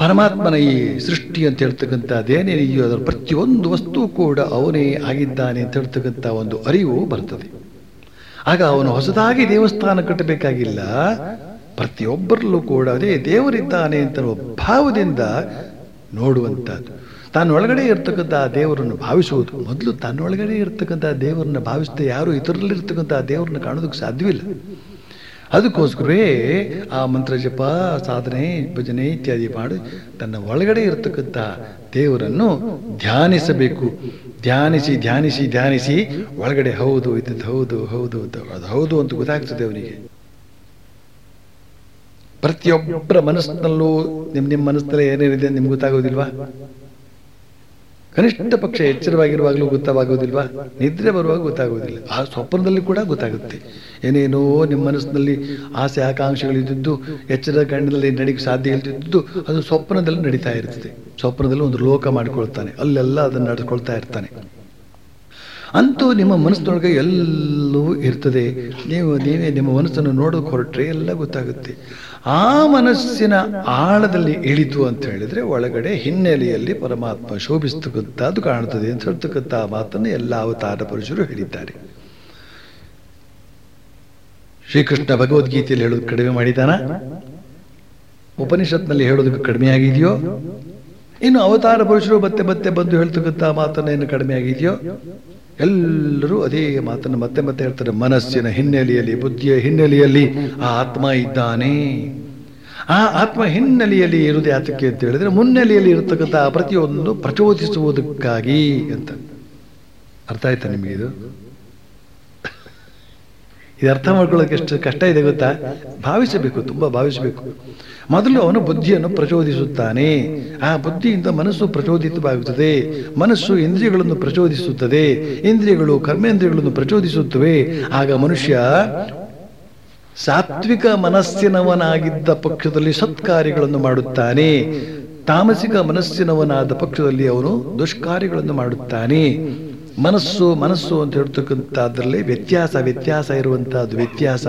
ಪರಮಾತ್ಮನ ಈ ಸೃಷ್ಟಿ ಅಂತ ಹೇಳ್ತಕ್ಕಂಥದ್ದೇನೇನಿದೆಯೋ ಅದರ ಪ್ರತಿಯೊಂದು ವಸ್ತು ಕೂಡ ಅವನೇ ಆಗಿದ್ದಾನೆ ಅಂತ ಹೇಳ್ತಕ್ಕಂಥ ಒಂದು ಅರಿವು ಬರ್ತದೆ. ಆಗ ಅವನು ಹೊಸದಾಗಿ ದೇವಸ್ಥಾನ ಕಟ್ಟಬೇಕಾಗಿಲ್ಲ, ಪ್ರತಿಯೊಬ್ಬರಲ್ಲೂ ಕೂಡ ಅದೇ ದೇವರಿದ್ದಾನೆ ಅಂತ ಭಾವದಿಂದ ನೋಡುವಂಥದ್ದು. ತನ್ನೊಳಗಡೆ ಇರ್ತಕ್ಕಂಥ ಆ ದೇವರನ್ನು ಭಾವಿಸುವುದು. ಮೊದಲು ತನ್ನೊಳಗಡೆ ಇರ್ತಕ್ಕಂಥ ದೇವರನ್ನ ಭಾವಿಸದೆ ಯಾರು ಇತರರಲ್ಲಿರ್ತಕ್ಕಂಥ ಆ ದೇವರನ್ನ ಕಾಣೋದಕ್ಕೆ ಸಾಧ್ಯವಿಲ್ಲ. ಅದಕ್ಕೋಸ್ಕರವೇ ಆ ಮಂತ್ರ ಜಪ, ಸಾಧನೆ, ಭಜನೆ ಇತ್ಯಾದಿ ಮಾಡಿ ತನ್ನ ಒಳಗಡೆ ಇರತಕ್ಕಂಥ ದೇವರನ್ನು ಧ್ಯಾನಿಸಬೇಕು. ಧ್ಯಾನಿಸಿ ಧ್ಯಾನಿಸಿ ಧ್ಯಾನಿಸಿ ಒಳಗಡೆ ಹೌದು ಇದ್ದದ್ದು ಹೌದು ಹೌದು ಅದು ಹೌದು ಅಂತ ಗೊತ್ತಾಗ್ತದೆ ಅವನಿಗೆ. ಪ್ರತಿಯೊಬ್ಬರ ಮನಸ್ಸಿನಲ್ಲೂ ನಿಮ್ಮ ನಿಮ್ಮ ಮನಸ್ಸಿನಲ್ಲೇ ಏನೇನಿದೆ ನಿಮ್ಗೆ ಗೊತ್ತಾಗೋದಿಲ್ವಾ? ಕನಿಷ್ಠ ಪಕ್ಷ ಎಚ್ಚರವಾಗಿರುವಾಗಲೂ ಗೊತ್ತಾಗೋದಿಲ್ವಾ ನಿದ್ರೆ ಬರುವಾಗ ಗೊತ್ತಾಗೋದಿಲ್ಲ ಆ ಸ್ವಪ್ನದಲ್ಲಿ ಕೂಡ ಗೊತ್ತಾಗುತ್ತೆ. ಏನೇನೋ ನಿಮ್ಮ ಮನಸ್ಸಿನಲ್ಲಿ ಆಸೆ ಆಕಾಂಕ್ಷೆಗಳಿದ್ದು ಎಚ್ಚರ ಕಣ್ಣಿನಲ್ಲಿ ನಡೆಯಕ್ಕೆ ಸಾಧ್ಯ ಇಲ್ದಿದ್ದು ಅದು ಸ್ವಪ್ನದಲ್ಲಿ ನಡೀತಾ ಇರ್ತದೆ. ಸ್ವಪ್ನದಲ್ಲಿ ಒಂದು ಲೋಕ ಮಾಡಿಕೊಳ್ತಾನೆ. ಅಲ್ಲೆಲ್ಲ ಅದನ್ನು ನಡೆಸ್ಕೊಳ್ತಾ ಇರ್ತಾನೆ. ಅಂತೂ ನಿಮ್ಮ ಮನಸ್ಸಿನೊಳಗೆ ಎಲ್ಲವೂ ಇರ್ತದೆ. ನೀವು ನೀವೇ ನಿಮ್ಮ ಮನಸ್ಸನ್ನು ನೋಡೋಕೆ ಹೊರಟ್ರೆ ಎಲ್ಲ ಗೊತ್ತಾಗುತ್ತೆ. ಆ ಮನಸ್ಸಿನ ಆಳದಲ್ಲಿ ಇಳಿತು ಅಂತ ಹೇಳಿದ್ರೆ ಒಳಗಡೆ ಹಿನ್ನೆಲೆಯಲ್ಲಿ ಪರಮಾತ್ಮ ಶೋಭಿಸ್ತಕ್ಕಂಥದ್ದು ಕಾಣುತ್ತದೆ ಅಂತ ಹೇಳ್ತಕ್ಕಂಥ ಮಾತನ್ನು ಎಲ್ಲ ಅವತಾರ ಪುರುಷರು ಹೇಳಿದ್ದಾರೆ. ಶ್ರೀಕೃಷ್ಣ ಭಗವದ್ಗೀತೆಯಲ್ಲಿ ಹೇಳೋದು ಕಡಿಮೆ ಮಾಡಿದಾನ ಉಪನಿಷತ್ನಲ್ಲಿ ಹೇಳೋದಕ್ಕೆ ಕಡಿಮೆ ಆಗಿದೆಯೋ? ಇನ್ನು ಅವತಾರ ಪುರುಷರು ಮತ್ತೆ ಮತ್ತೆ ಬಂದು ಹೇಳ್ತಕ್ಕಂಥ ಮಾತನ್ನ ಏನು ಕಡಿಮೆ ಆಗಿದೆಯೋ? ಎಲ್ಲರೂ ಅದೇ ಮಾತನ್ನು ಮತ್ತೆ ಮತ್ತೆ ಹೇಳ್ತಾರೆ. ಮನಸ್ಸಿನ ಹಿನ್ನೆಲೆಯಲ್ಲಿ, ಬುದ್ಧಿಯ ಹಿನ್ನೆಲೆಯಲ್ಲಿ ಆ ಆತ್ಮ ಇದ್ದಾನೆ. ಆ ಆತ್ಮ ಹಿನ್ನೆಲೆಯಲ್ಲಿ ಇರುವುದು ಯಾತಕ್ಕೆ ಅಂತ ಹೇಳಿದ್ರೆ ಮುನ್ನೆಲೆಯಲ್ಲಿ ಇರತಕ್ಕಂಥ ಪ್ರತಿಯೊಂದು ಪ್ರಚೋದಿಸುವುದಕ್ಕಾಗಿ ಅಂತ. ಅರ್ಥ ಆಯ್ತಾ ನಿಮಗೆ ಇದು ಅರ್ಥ ಮಾಡ್ಕೊಳ್ಳೋಕೆ ಎಷ್ಟು ಕಷ್ಟ ಇದೆ ಗೊತ್ತಾ? ಭಾವಿಸಬೇಕು, ತುಂಬಾ ಭಾವಿಸಬೇಕು. ಮೊದಲು ಅವನು ಬುದ್ಧಿಯನ್ನು ಪ್ರಚೋದಿಸುತ್ತಾನೆ. ಆ ಬುದ್ಧಿಯಿಂದ ಮನಸ್ಸು ಪ್ರಚೋದಿತವಾಗುತ್ತದೆ. ಮನಸ್ಸು ಇಂದ್ರಿಯಗಳನ್ನು ಪ್ರಚೋದಿಸುತ್ತದೆ. ಇಂದ್ರಿಯಗಳು ಕರ್ಮೇಂದ್ರಿಯಗಳನ್ನು ಪ್ರಚೋದಿಸುತ್ತವೆ. ಆಗ ಮನುಷ್ಯ ಸಾತ್ವಿಕ ಮನಸ್ಸಿನವನಾಗಿದ್ದ ಪಕ್ಷದಲ್ಲಿ ಸತ್ಕಾರ್ಯಗಳನ್ನು ಮಾಡುತ್ತಾನೆ. ತಾಮಸಿಕ ಮನಸ್ಸಿನವನಾದ ಪಕ್ಷದಲ್ಲಿ ಅವನು ದುಷ್ಕಾರ್ಯಗಳನ್ನು ಮಾಡುತ್ತಾನೆ. ಮನಸ್ಸು ಮನಸ್ಸು ಅಂತ ಹೇಳ್ತಕ್ಕಂಥದ್ರಲ್ಲಿ ವ್ಯತ್ಯಾಸ ವ್ಯತ್ಯಾಸ ಇರುವಂತಹದ್ದು ವ್ಯತ್ಯಾಸ.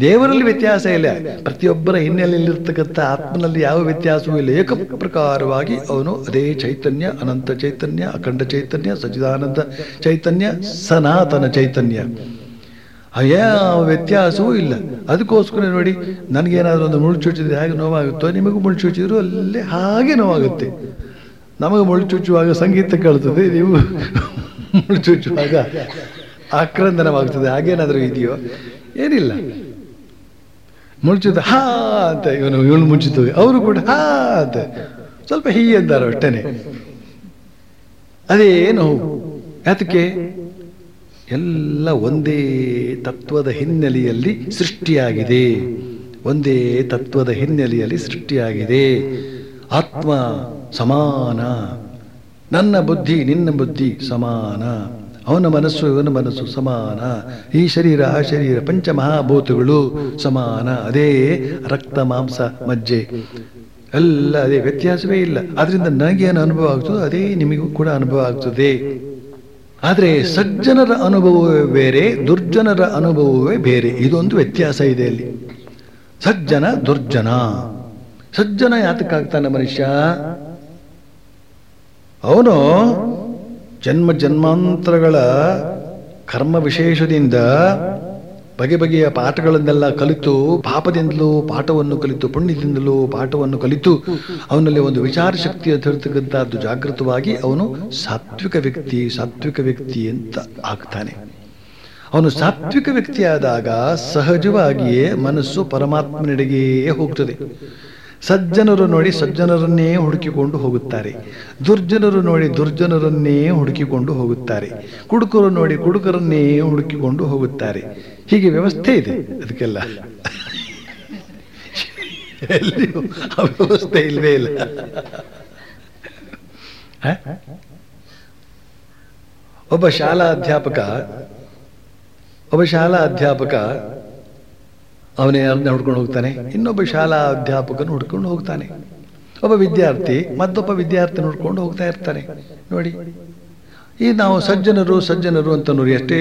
ದೇವರಲ್ಲಿ ವ್ಯತ್ಯಾಸ ಇಲ್ಲ. ಪ್ರತಿಯೊಬ್ಬರ ಹಿನ್ನೆಲೆಯಲ್ಲಿರ್ತಕ್ಕಂಥ ಆತ್ಮನಲ್ಲಿ ಯಾವ ವ್ಯತ್ಯಾಸವೂ ಇಲ್ಲ. ಏಕ ಪ್ರಕಾರವಾಗಿ ಅವನು ಅದೇ ಚೈತನ್ಯ, ಅನಂತ ಚೈತನ್ಯ, ಅಖಂಡ ಚೈತನ್ಯ ಸಚಿದಾನಂದ ಚೈತನ್ಯ, ಸನಾತನ ಚೈತನ್ಯ. ಯಾವ ವ್ಯತ್ಯಾಸವೂ ಇಲ್ಲ. ಅದಕ್ಕೋಸ್ಕರ ನೋಡಿ, ನನಗೇನಾದರೂ ಒಂದು ಮುಳ್ಳು ಚುಚ್ಚಿದ್ರೆ ಹೇಗೆ ನೋವಾಗುತ್ತೋ? ನಿಮಗೂ ಮುಳ್ಳು ಚುಚ್ಚಿದ್ರು ಅಲ್ಲೇ ಹಾಗೆ ನೋವಾಗುತ್ತೆ. ನಮಗೆ ಮುಳ್ಳು ಚುಚ್ಚುವಾಗ ಸಂಗೀತ ಕೇಳ್ತದೆ, ನೀವು ಮುಳ್ಳು ಚುಚ್ಚುವಾಗ ಆಕ್ರಂದನವಾಗ್ತದೆ. ಹಾಗೇನಾದರೂ ಇದೆಯೋ? ಏನಿಲ್ಲ. ಮುಳುಚಿದ, ಹಾ ಅಂತ ಇವನು ಇವಳು ಮುಂಚಿತು ಅವರು ಕೂಡ ಹಾ ಅಂತ. ಸ್ವಲ್ಪ ಹೀ ಅಂದಾರ ಅಷ್ಟೇನೆ. ಅದೇ ನೋವು. ಯಾತಕ್ಕೆ? ಎಲ್ಲ ಒಂದೇ ತತ್ವದ ಹಿನ್ನೆಲೆಯಲ್ಲಿ ಸೃಷ್ಟಿಯಾಗಿದೆ. ಒಂದೇ ತತ್ವದ ಹಿನ್ನೆಲೆಯಲ್ಲಿ ಸೃಷ್ಟಿಯಾಗಿದೆ. ಆತ್ಮ ಸಮಾನ. ನನ್ನ ಬುದ್ಧಿ ನಿನ್ನ ಬುದ್ಧಿ ಸಮಾನ. ಅವನ ಮನಸ್ಸು ಇವನ ಮನಸ್ಸು ಸಮಾನ. ಈ ಶರೀರ, ಆ ಶರೀರ ಪಂಚಮಹಾಭೂತಗಳು ಸಮಾನ. ಅದೇ ರಕ್ತ, ಮಾಂಸ, ಮಜ್ಜೆ. ಎಲ್ಲ ಅದೇ ವ್ಯತ್ಯಾಸವೇ ಇಲ್ಲ. ಅದರಿಂದ ನನಗೇನು ಅನುಭವ ಆಗ್ತದೋ ಅದೇ ನಿಮಗೂ ಕೂಡ ಅನುಭವ ಆಗ್ತದೆ. ಆದರೆ ಸಜ್ಜನರ ಅನುಭವವೇ ಬೇರೆ, ದುರ್ಜನರ ಅನುಭವವೇ ಬೇರೆ. ಇದೊಂದು ವ್ಯತ್ಯಾಸ ಇದೆ ಅಲ್ಲಿ. ಸಜ್ಜನ ದುರ್ಜನ. ಸಜ್ಜನ ಯಾತಕ್ಕಾಗ್ತಾನೆ ಮನುಷ್ಯ? ಅವನು ಜನ್ಮ ಜನ್ಮಾಂತರಗಳ ಕರ್ಮ ವಿಶೇಷದಿಂದ ಬಗೆ ಬಗೆಯ ಪಾಠಗಳನ್ನೆಲ್ಲ ಕಲಿತು, ಪಾಪದಿಂದಲೂ ಪಾಠವನ್ನು ಕಲಿತು, ಪುಣ್ಯದಿಂದಲೂ ಪಾಠವನ್ನು ಕಲಿತು, ಅವನಲ್ಲಿ ಒಂದು ವಿಚಾರ ಶಕ್ತಿ ಅಂತ ಜಾಗೃತವಾಗಿ ಅವನು ಸಾತ್ವಿಕ ವ್ಯಕ್ತಿ ಸಾತ್ವಿಕ ವ್ಯಕ್ತಿ ಅಂತ ಆಗ್ತಾನೆ. ಅವನು ಸಾತ್ವಿಕ ವ್ಯಕ್ತಿಯಾದಾಗ ಸಹಜವಾಗಿಯೇ ಮನಸ್ಸು ಪರಮಾತ್ಮನೆಡೆಗೆಯೇ ಹೋಗ್ತದೆ. ಸಜ್ಜನರು ನೋಡಿ ಸಜ್ಜನರನ್ನೇ ಹುಡುಕಿಕೊಂಡು ಹೋಗುತ್ತಾರೆ. ದುರ್ಜನರು ನೋಡಿ ದುರ್ಜನರನ್ನೇ ಹುಡುಕಿಕೊಂಡು ಹೋಗುತ್ತಾರೆ. ಕುಡುಕರು ನೋಡಿ ಕುಡುಕರನ್ನೇ ಹುಡುಕಿಕೊಂಡು ಹೋಗುತ್ತಾರೆ. ಹೀಗೆ ವ್ಯವಸ್ಥೆ ಇದೆ ಅದಕ್ಕೆಲ್ಲ. ವ್ಯವಸ್ಥೆ ಇಲ್ವೇ ಇಲ್ಲ? ಒಬ್ಬ ಶಾಲಾ ಅಧ್ಯಾಪಕ, ಒಬ್ಬ ಶಾಲಾ ಅಧ್ಯಾಪಕ ಅವನೇ ಯಾರನ್ನ ಹುಡ್ಕೊಂಡು ಹೋಗ್ತಾನೆ. ಇನ್ನೊಬ್ಬ ಶಾಲಾ ಅಧ್ಯಾಪಕನ ಹುಡ್ಕೊಂಡು ಹೋಗ್ತಾನೆ. ಒಬ್ಬ ವಿದ್ಯಾರ್ಥಿ, ಮತ್ತೊಬ್ಬ ವಿದ್ಯಾರ್ಥಿ ಹುಡ್ಕೊಂಡು ಹೋಗ್ತಾ ಇರ್ತಾನೆ. ನೋಡಿ, ಈ ನಾವು ಸಜ್ಜನರು ಸಜ್ಜನರು ಅಂತ ನೋಡಿ ಎಷ್ಟೇ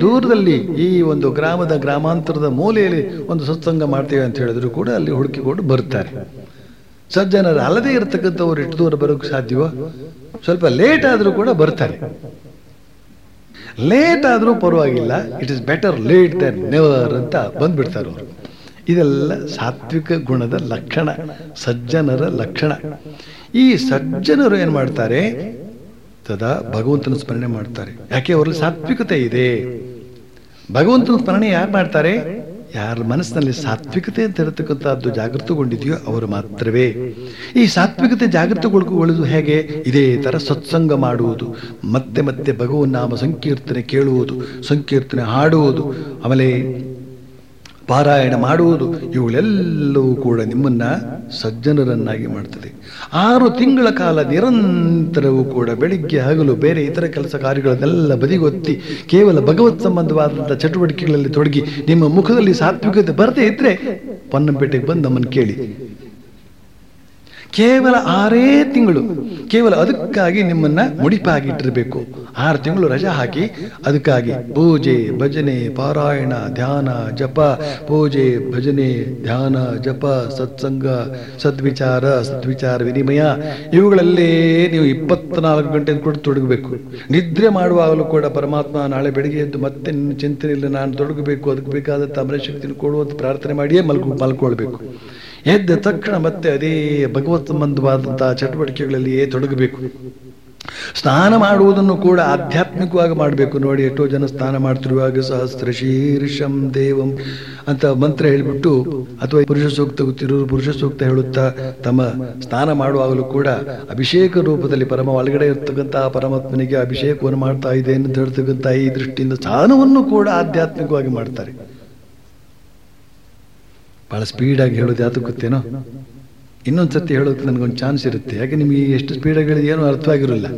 ದೂರದಲ್ಲಿ ಈ ಒಂದು ಗ್ರಾಮದ ಗ್ರಾಮಾಂತರದ ಮೂಲೆಯಲ್ಲಿ ಒಂದು ಸತ್ಸಂಗ ಮಾಡ್ತೇವೆ ಅಂತ ಹೇಳಿದ್ರು ಕೂಡ ಅಲ್ಲಿ ಹುಡುಕಿಕೊಂಡು ಬರ್ತಾರೆ. ಸಜ್ಜನರು ಅಲ್ಲದೇ ಇರತಕ್ಕಂಥವ್ರು ಎಷ್ಟು ದೂರ ಬರೋಕ್ಕೆ ಸಾಧ್ಯವೋ? ಸ್ವಲ್ಪ ಲೇಟ್ ಆದರೂ ಕೂಡ ಬರ್ತಾರೆ. ಲೇಟ್ ಆದರೂ ಪರವಾಗಿಲ್ಲ. It is better late than never ಅಂತ ಬಂದ್ಬಿಡ್ತಾರೆ ಅವರು. ಇದೆಲ್ಲ ಸಾತ್ವಿಕ ಗುಣದ ಲಕ್ಷಣ, ಸಜ್ಜನರ ಲಕ್ಷಣ. ಈ ಸಜ್ಜನರು ಏನು ಮಾಡ್ತಾರೆ? ಸದಾ ಭಗವಂತನ ಸ್ಮರಣೆ ಮಾಡ್ತಾರೆ. ಯಾಕೆ? ಅವರಲ್ಲಿ ಸಾತ್ವಿಕತೆ ಇದೆ. ಭಗವಂತನ ಸ್ಮರಣೆ ಯಾರು ಮಾಡ್ತಾರೆ? ಯಾರ ಮನಸ್ಸಿನಲ್ಲಿ ಸಾತ್ವಿಕತೆ ಅಂತ ಇರತಕ್ಕಂಥದ್ದು ಜಾಗೃತಗೊಂಡಿದೆಯೋ ಅವರು ಮಾತ್ರವೇ. ಈ ಸಾತ್ವಿಕತೆ ಜಾಗೃತಗೊಳಿಸಿಕೊಳ್ಳುವುದು ಹೇಗೆ? ಇದೇ ಥರ ಸತ್ಸಂಗ ಮಾಡುವುದು, ಮತ್ತೆ ಮತ್ತೆ ಭಗವನ್ ನಾಮ ಸಂಕೀರ್ತನೆ ಕೇಳುವುದು, ಸಂಕೀರ್ತನೆ ಹಾಡುವುದು, ಆಮೇಲೆ ಪಾರಾಯಣ ಮಾಡುವುದು ಇವುಗಳೆಲ್ಲವೂ ಕೂಡ ನಿಮ್ಮನ್ನ ಸಜ್ಜನರನ್ನಾಗಿ ಮಾಡ್ತದೆ. ಆರು ತಿಂಗಳ ಕಾಲ ನಿರಂತರವೂ ಕೂಡ ಬೆಳಿಗ್ಗೆ ಹಗಲು ಬೇರೆ ಇತರ ಕೆಲಸ ಕಾರ್ಯಗಳನ್ನೆಲ್ಲ ಬದಿಗೊತ್ತಿ ಕೇವಲ ಭಗವತ್ ಸಂಬಂಧವಾದಂಥ ಚಟುವಟಿಕೆಗಳಲ್ಲಿ ತೊಡಗಿ ನಿಮ್ಮ ಮುಖದಲ್ಲಿ ಸಾತ್ವಿಕತೆ ಬರದೇ ಇದ್ರೆ ಪೊನ್ನಂಪೇಟೆಗೆ ಬಂದು ನಮ್ಮನ್ನು ಕೇಳಿ. ಕೇವಲ ಆರೇ ತಿಂಗಳು. ಕೇವಲ ಅದಕ್ಕಾಗಿ ನಿಮ್ಮನ್ನ ಮುಡಿಪಾಗಿಟ್ಟಿರಬೇಕು. ಆರು ತಿಂಗಳು ರಜಾ ಹಾಕಿ ಅದಕ್ಕಾಗಿ ಪೂಜೆ, ಭಜನೆ, ಪಾರಾಯಣ, ಧ್ಯಾನ, ಜಪ. ಪೂಜೆ, ಭಜನೆ, ಧ್ಯಾನ, ಜಪ, ಸತ್ಸಂಗ, ಸದ್ವಿಚಾರ ಸದ್ವಿಚಾರ ವಿನಿಮಯ. ಇವುಗಳಲ್ಲೇ ನೀವು ಇಪ್ಪತ್ನಾಲ್ಕು ಗಂಟೆ ಕೂಡ ತೊಡಗಬೇಕು. ನಿದ್ರೆ ಮಾಡುವಾಗಲೂ ಕೂಡ ಪರಮಾತ್ಮ ನಾಳೆ ಬೆಳಿಗ್ಗೆ ಎದ್ದು ಮತ್ತೆ ನಿನ್ನ ಚಿಂತನೆಯಲ್ಲಿ ನಾನು ತೊಡಗಬೇಕು. ಅದಕ್ಕೆ ಬೇಕಾದಂಥ ಅಮರಶಕ್ತಿಯನ್ನು ಕೊಡುವಂತ ಪ್ರಾರ್ಥನೆ ಮಾಡಿಯೇ ಮಲ್ಕೊ ಮಲ್ಕೊಳ್ಬೇಕು. ಎದ್ದ ತಕ್ಷಣ ಮತ್ತೆ ಅದೇ ಭಗವತ್ ಸಂಬಂಧವಾದಂತಹ ಚಟುವಟಿಕೆಗಳಲ್ಲಿಯೇ ತೊಡಗಬೇಕು. ಸ್ನಾನ ಮಾಡುವುದನ್ನು ಕೂಡ ಆಧ್ಯಾತ್ಮಿಕವಾಗಿ ಮಾಡಬೇಕು. ನೋಡಿ, ಎಷ್ಟೋ ಜನ ಸ್ನಾನ ಮಾಡ್ತಿರುವಾಗ ಸಹಸ್ರ ಶೀರ್ಷಂ ದೇವಂ ಅಂತ ಮಂತ್ರ ಹೇಳಿಬಿಟ್ಟು ಅಥವಾ ಪುರುಷ ಸೂಕ್ತ ಗೊತ್ತಿರೋರು ಪುರುಷ ಸೂಕ್ತ ಹೇಳುತ್ತಾ ತಮ್ಮ ಸ್ನಾನ ಮಾಡುವಾಗಲೂ ಕೂಡ ಅಭಿಷೇಕ ರೂಪದಲ್ಲಿ ಪರಮ ಒಳಗಡೆ ಇರ್ತಕ್ಕಂತಹ ಪರಮಾತ್ಮನಿಗೆ ಅಭಿಷೇಕವನ್ನು ಮಾಡ್ತಾ ಇದೆ ಅಂತ ಹೇಳ್ತಕ್ಕಂಥ ಈ ದೃಷ್ಟಿಯಿಂದ ಸ್ನಾನವನ್ನು ಕೂಡ ಆಧ್ಯಾತ್ಮಿಕವಾಗಿ ಮಾಡ್ತಾರೆ. ಬಹಳ ಸ್ಪೀಡಾಗಿ ಹೇಳೋದು ಯಾತು ಗೊತ್ತೇನೋ? ಇನ್ನೊಂದು ಸತಿ ಹೇಳೋದಕ್ಕೆ ನನಗೊಂದು ಚಾನ್ಸ್ ಇರುತ್ತೆ. ಯಾಕೆ ನಿಮಗೆ ಎಷ್ಟು ಸ್ಪೀಡಾಗಿ ಹೇಳಿದ ಏನೂ ಅರ್ಥವಾಗಿರಲ್ಲ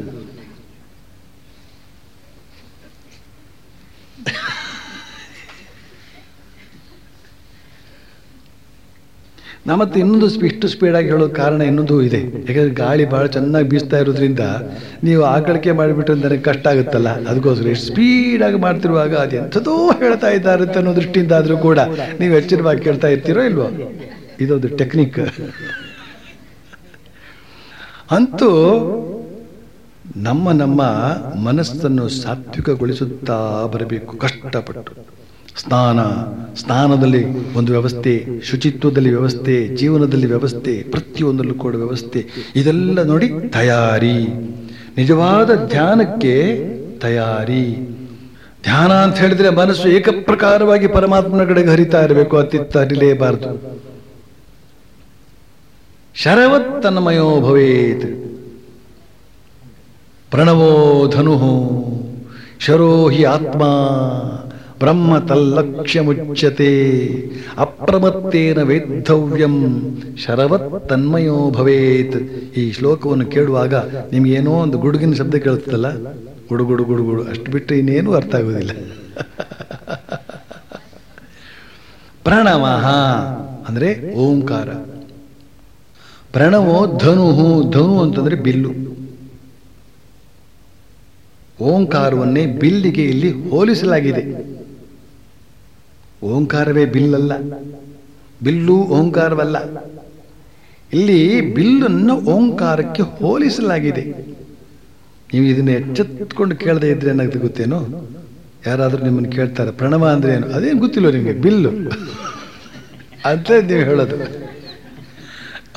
ನಾ ಮತ್ತೆ ಇನ್ನೊಂದು ಇಷ್ಟು ಸ್ಪೀಡಾಗಿ ಹೇಳೋ ಕಾರಣ ಇನ್ನೊಂದು ಇದೆ. ಯಾಕಂದರೆ ಗಾಳಿ ಭಾಳ ಚೆನ್ನಾಗಿ ಬೀಸ್ತಾ ಇರೋದ್ರಿಂದ ನೀವು ಆಕಳಿಕೆ ಮಾಡಿಬಿಟ್ಟು ನನಗೆ ಕಷ್ಟ ಆಗುತ್ತಲ್ಲ, ಅದಕ್ಕೋಸ್ಕರ ಎಷ್ಟು ಸ್ಪೀಡಾಗಿ ಮಾಡ್ತಿರುವಾಗ ಅದು ಎಂಥದೋ ಹೇಳ್ತಾ ಇದ್ದಾರೆ ಅನ್ನೋ ದೃಷ್ಟಿಯಿಂದ ಆದರೂ ಕೂಡ ನೀವು ಎಚ್ಚರವಾಗಿ ಕೇಳ್ತಾ ಇರ್ತೀರೋ ಇಲ್ವೋ? ಇದೊಂದು ಟೆಕ್ನಿಕ್ ಅಂತೂ ನಮ್ಮ ನಮ್ಮ ಮನಸ್ಸನ್ನು ಸಾತ್ವಿಕಗೊಳಿಸುತ್ತಾ ಬರಬೇಕು, ಕಷ್ಟಪಟ್ಟು. ಸ್ನಾನ, ಸ್ನಾನದಲ್ಲಿ ಒಂದು ವ್ಯವಸ್ಥೆ, ಶುಚಿತ್ವದಲ್ಲಿ ವ್ಯವಸ್ಥೆ, ಜೀವನದಲ್ಲಿ ವ್ಯವಸ್ಥೆ, ಪ್ರತಿಯೊಂದರಲ್ಲೂ ಕೂಡ ವ್ಯವಸ್ಥೆ. ಇದೆಲ್ಲ ನೋಡಿ ತಯಾರಿ. ನಿಜವಾದ ಧ್ಯಾನಕ್ಕೆ ತಯಾರಿ. ಧ್ಯಾನ ಅಂತ ಹೇಳಿದ್ರೆ ಮನಸ್ಸು ಏಕಪ್ರಕಾರವಾಗಿ ಪರಮಾತ್ಮನ ಕಡೆಗೆ ಹರಿತಾ ಇರಬೇಕು, ಅತ್ತಿತ್ತ ಹರಿಲೇಬಾರದು. ಶರವತ್ತನ್ಮಯೋ ಭವೇತ್. ಪ್ರಣವೋ ಧನು. ಶರೋ ಹಿ ಆತ್ಮ. ಬ್ರಹ್ಮ ತಲ್ಲಕ್ಷ್ಯ ಮುಚ್ಚತೆ ಅಪ್ರಮತ್ತೇನ ವೇದ್ಧವ್ಯಂ ಶರವತ್ ತನ್ಮಯೋ ಭವೇತ್. ಈ ಶ್ಲೋಕವನ್ನು ಕೇಳುವಾಗ ನಿಮ್ಗೇನೋ ಒಂದು ಗುಡುಗಿನ ಶಬ್ದ ಕೇಳುತ್ತಲ್ಲ ಗುಡುಗುಡು ಗುಡುಗುಡು ಅಷ್ಟು ಬಿಟ್ಟರೆ ಇನ್ನೇನು ಅರ್ಥ ಆಗೋದಿಲ್ಲ. ಪ್ರಣವಃ ಅಂದ್ರೆ ಓಂಕಾರ. ಪ್ರಣವೋ ಧನು ಧನು ಅಂತಂದ್ರೆ ಬಿಲ್ಲು. ಓಂಕಾರವನ್ನೇ ಬಿಲ್ಲಿಗೆ ಇಲ್ಲಿ ಹೋಲಿಸಲಾಗಿದೆ. ಓಂಕಾರವೇ ಬಿಲ್ಲಲ್ಲ. ಬಿಲ್ಲು ಓಂಕಾರವಲ್ಲ. ಇಲ್ಲಿ ಬಿಲ್ಲನ್ನು ಓಂಕಾರಕ್ಕೆ ಹೋಲಿಸಲಾಗಿದೆ. ನೀವು ಇದನ್ನ ಎಚ್ಚೆತ್ಕೊಂಡು ಕೇಳದೆ ಇದ್ರೆ ಏನಾಗುತ್ತೆ ಗೊತ್ತೇನೋ? ಯಾರಾದರೂ ನಿಮ್ಮನ್ನು ಕೇಳ್ತಾರೆ, ಪ್ರಣವ ಅಂದ್ರೆ ಏನು? ಅದೇನು ಗೊತ್ತಿಲ್ಲ ನಿಮಗೆ? ಬಿಲ್ಲು. ಅಂತ ನೀವು ಹೇಳೋದು.